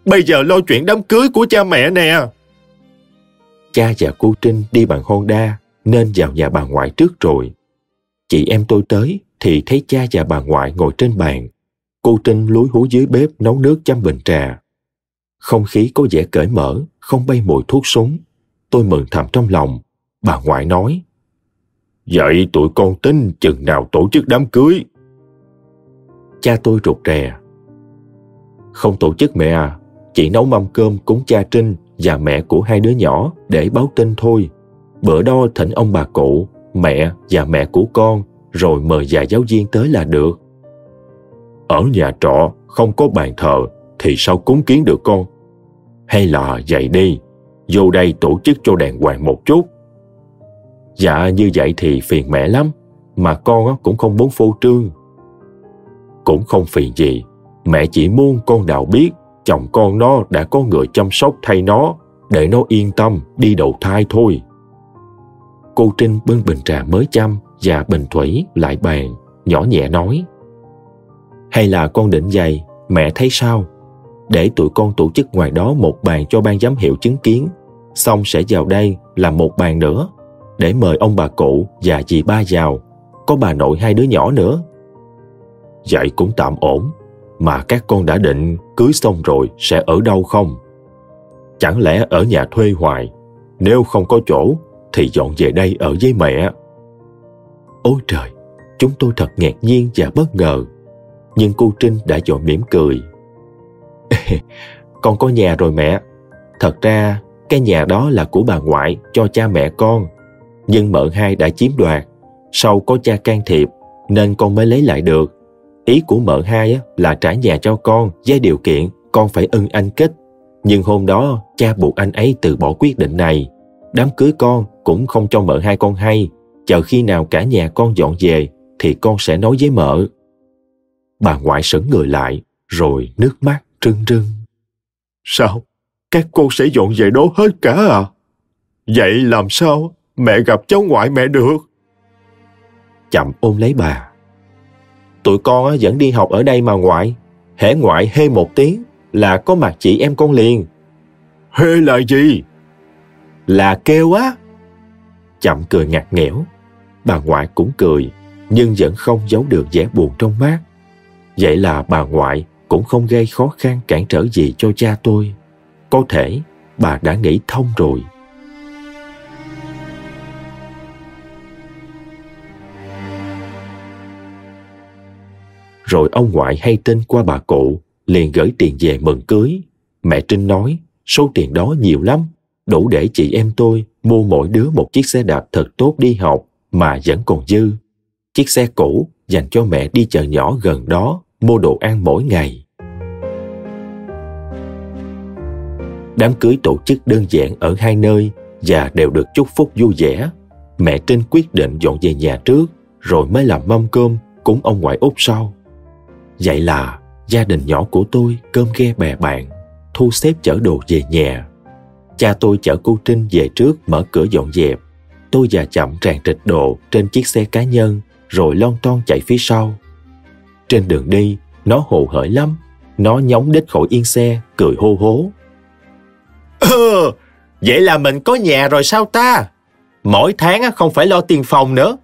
S3: Bây giờ lo chuyện đám cưới của cha mẹ nè.
S1: Cha và cô Trinh đi bằng Honda nên vào nhà bà ngoại trước rồi. Chị em tôi tới thì thấy cha và bà ngoại ngồi trên bàn. Cô Trinh lúi húi dưới bếp nấu nước chăm bình trà. Không khí có vẻ cởi mở, không bay mùi thuốc súng. Tôi mừng thầm trong lòng. Bà ngoại nói.
S2: Vậy tụi con tính chừng nào tổ chức đám cưới?
S1: Cha tôi rụt rè. Không tổ chức mẹ à, chỉ nấu mâm cơm cúng cha Trinh và mẹ của hai đứa nhỏ để báo tin thôi. Bữa đó thỉnh ông bà cụ, mẹ và mẹ của con rồi mời vài giáo viên tới là được.
S2: Ở nhà trọ không có bàn thờ thì sao cúng kiến được con? Hay là dậy đi, vô đây tổ chức cho đàng hoàng một chút.
S1: Dạ như vậy thì phiền mẹ lắm, mà con cũng không muốn phô trương.
S2: Cũng không phiền gì, mẹ chỉ muốn con đào biết chồng con nó đã có người chăm sóc thay nó để nó yên tâm đi đầu thai thôi.
S1: Cô Trinh bưng bình trà mới chăm và bình thủy lại bàn, nhỏ nhẹ nói. Hay là con định dày, mẹ thấy sao? Để tụi con tổ chức ngoài đó một bàn cho ban giám hiệu chứng kiến, xong sẽ vào đây làm một bàn nữa, để mời ông bà cụ và dì ba vào, có bà nội hai đứa nhỏ nữa.
S2: Vậy cũng tạm ổn, mà các con đã định cưới xong rồi sẽ ở đâu không? Chẳng lẽ ở nhà thuê hoài, nếu không có chỗ thì dọn về đây ở với mẹ.
S1: Ôi trời, chúng tôi thật ngạc nhiên và bất ngờ. Nhưng cô Trinh đã dội mỉm cười. con có nhà rồi mẹ. Thật ra, cái nhà đó là của bà ngoại cho cha mẹ con. Nhưng mợ hai đã chiếm đoạt. Sau có cha can thiệp, nên con mới lấy lại được. Ý của mợ hai là trả nhà cho con với điều kiện con phải ưng anh kết. Nhưng hôm đó, cha buộc anh ấy từ bỏ quyết định này. Đám cưới con cũng không cho mợ hai con hay. Chờ khi nào cả nhà con dọn về thì con sẽ nói với mợ. Bà ngoại sững người lại, rồi nước mắt rưng rưng.
S2: Sao? Các cô sẽ dọn về đó hết cả à? Vậy làm sao mẹ gặp cháu ngoại mẹ được?
S1: Chậm ôm lấy bà. Tụi con vẫn đi học ở đây mà ngoại. Hễ ngoại hê một tiếng là có mặt chị em con liền.
S2: Hê là gì?
S3: Là kêu á.
S1: Chậm cười ngặt nghẽo. Bà ngoại cũng cười, nhưng vẫn không giấu được vẻ buồn trong mắt. Vậy là bà ngoại cũng không gây khó khăn cản trở gì cho cha tôi. Có thể bà đã nghĩ thông rồi. Rồi ông ngoại hay tin qua bà cụ, liền gửi tiền về mừng cưới. Mẹ Trinh nói, số tiền đó nhiều lắm, đủ để chị em tôi mua mỗi đứa một chiếc xe đạp thật tốt đi học mà vẫn còn dư. Chiếc xe cũ dành cho mẹ đi chợ nhỏ gần đó mua đồ ăn mỗi ngày. Đám cưới tổ chức đơn giản ở hai nơi và đều được chúc phúc vui vẻ. Mẹ Trinh quyết định dọn về nhà trước rồi mới làm mâm cơm cúng ông ngoại út sau. Vậy là gia đình nhỏ của tôi cơm ghe bè bạn, thu xếp chở đồ về nhà. Cha tôi chở cô Trinh về trước mở cửa dọn dẹp. Tôi và chậm tràn trịch độ trên chiếc xe cá nhân rồi lon ton chạy phía sau. Trên đường đi, nó hồ hởi lắm. Nó nhóng đít khỏi yên xe, cười hô hố.
S3: Ừ, vậy là mình có nhà rồi sao ta? Mỗi tháng không phải lo tiền phòng nữa.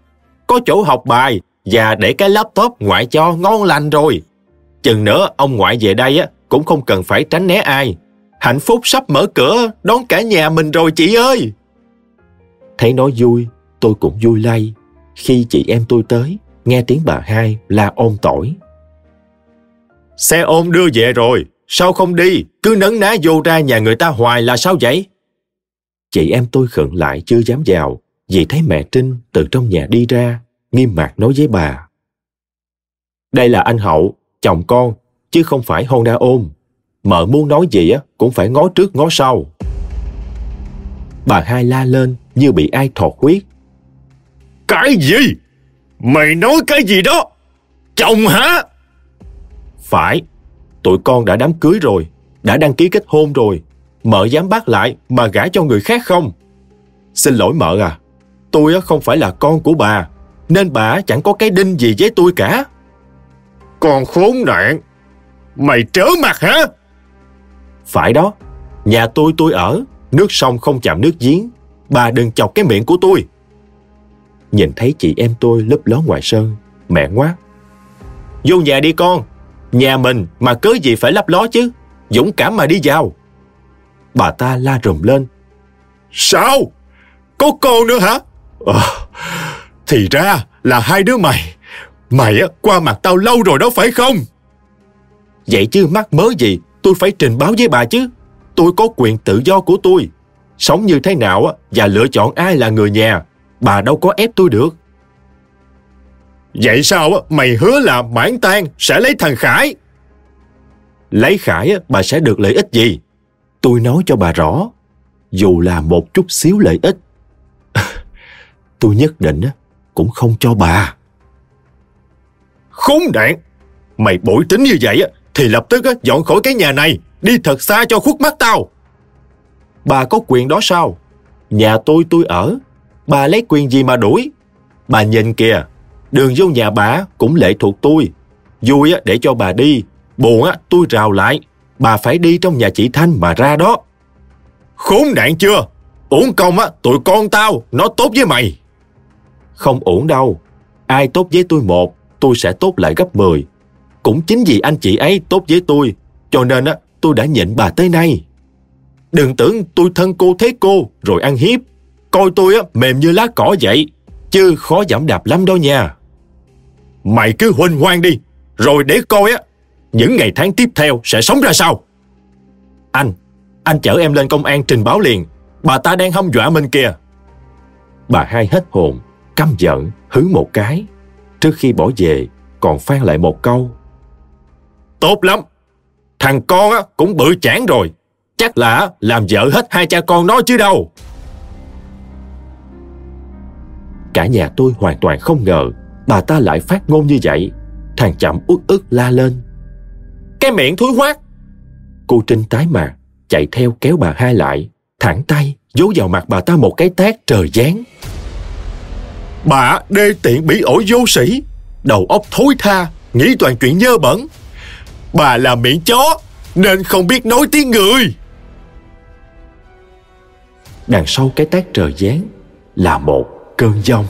S3: Có chỗ học bài và để cái laptop ngoại cho ngon lành rồi. Chừng nữa ông ngoại về đây cũng không cần phải tránh né ai. Hạnh phúc sắp mở cửa đón cả nhà mình rồi chị ơi.
S1: Thấy nó vui, tôi cũng vui lay. Khi chị em tôi tới, nghe tiếng bà hai la ôm tỏi.
S3: Xe ôm đưa về rồi, sao không đi? Cứ nấn ná vô ra nhà người ta hoài là sao vậy?
S1: Chị em tôi khựng lại chưa dám vào vì thấy mẹ Trinh từ trong nhà đi ra, nghiêm mặt nói với bà.
S3: Đây là anh Hậu, chồng con, chứ không phải Honda ôm. Mợ muốn nói gì á cũng phải ngó trước ngó sau.
S1: Bà hai la lên như bị ai thọt huyết.
S2: Cái gì? Mày nói cái gì đó? Chồng hả?
S3: Phải, tụi con đã đám cưới rồi, đã đăng ký kết hôn rồi. Mợ dám bác lại mà gả cho người khác không? Xin lỗi mợ à, tôi không phải là con của bà, nên bà chẳng có cái đinh gì với tôi cả.
S2: Con khốn nạn! Mày trớ mặt hả?
S3: Phải đó, nhà tôi tôi ở, nước sông không chạm nước giếng. Bà đừng chọc cái miệng của tôi.
S1: Nhìn thấy chị em tôi lấp ló ngoài sân, mẹ ngoát.
S3: Vô nhà đi con, nhà mình mà cớ gì phải lấp ló chứ, dũng cảm mà đi vào.
S1: Bà ta la rùm lên.
S2: Sao? Có con nữa hả? À, thì ra là hai đứa mày. Mày á, qua mặt tao lâu rồi đó phải không?
S3: Vậy chứ mắc mớ gì, tôi phải trình báo với bà chứ. Tôi có quyền tự do của tôi. Sống như thế nào á và lựa chọn ai là người nhà, bà đâu có ép tôi được.
S2: Vậy sao á, mày hứa là mãn tan sẽ lấy thằng Khải?
S3: Lấy Khải á, bà sẽ được lợi ích gì?
S1: Tôi nói cho bà rõ, dù là một chút xíu lợi ích, tôi nhất định cũng không cho bà.
S2: Khốn nạn! Mày bội tính như vậy á, thì lập tức á, dọn khỏi cái nhà này, đi thật xa cho khuất mắt tao.
S3: Bà có quyền đó sao? Nhà tôi tôi ở, bà lấy quyền gì mà đuổi? Bà nhìn kìa, đường vô nhà bà cũng lệ thuộc tôi. Vui á, để cho bà đi, buồn á, tôi rào lại. Bà phải đi trong nhà chị Thanh mà ra đó.
S2: Khốn nạn chưa? Uổng công á, tụi con tao, nó tốt với mày.
S3: Không ổn đâu. Ai tốt với tôi một, tôi sẽ tốt lại gấp 10. Cũng chính vì anh chị ấy tốt với tôi, cho nên á, tôi đã nhịn bà tới nay. Đừng tưởng tôi thân cô thế cô rồi ăn hiếp. Coi tôi á, mềm như lá cỏ vậy, chứ khó giảm đạp lắm đó nha.
S2: Mày cứ huỳnh hoang đi, rồi để coi á, những ngày tháng tiếp theo sẽ sống ra sao.
S3: Anh, anh chở em lên công an trình báo liền. Bà ta đang hâm dọa mình kìa.
S1: Bà hai hết hồn, căm giận, hứ một cái. Trước khi bỏ về, còn phan lại một câu.
S2: Tốt lắm, thằng con á, cũng bự chán rồi. Chắc là làm vợ hết hai cha con nó chứ đâu.
S1: Cả nhà tôi hoàn toàn không ngờ bà ta lại phát ngôn như vậy. Thằng chậm uất ức la lên.
S3: Cái miệng thúi hoác.
S1: Cô Trinh tái mặt, chạy theo kéo bà hai lại, thẳng tay vỗ vào mặt bà ta một cái tát trời giáng.
S2: Bà đê tiện bị ổi vô sĩ, đầu óc thối tha, nghĩ toàn chuyện nhơ bẩn. Bà là miệng chó, nên không biết nói tiếng người
S1: đằng sau cái tác trời giáng là một cơn giông.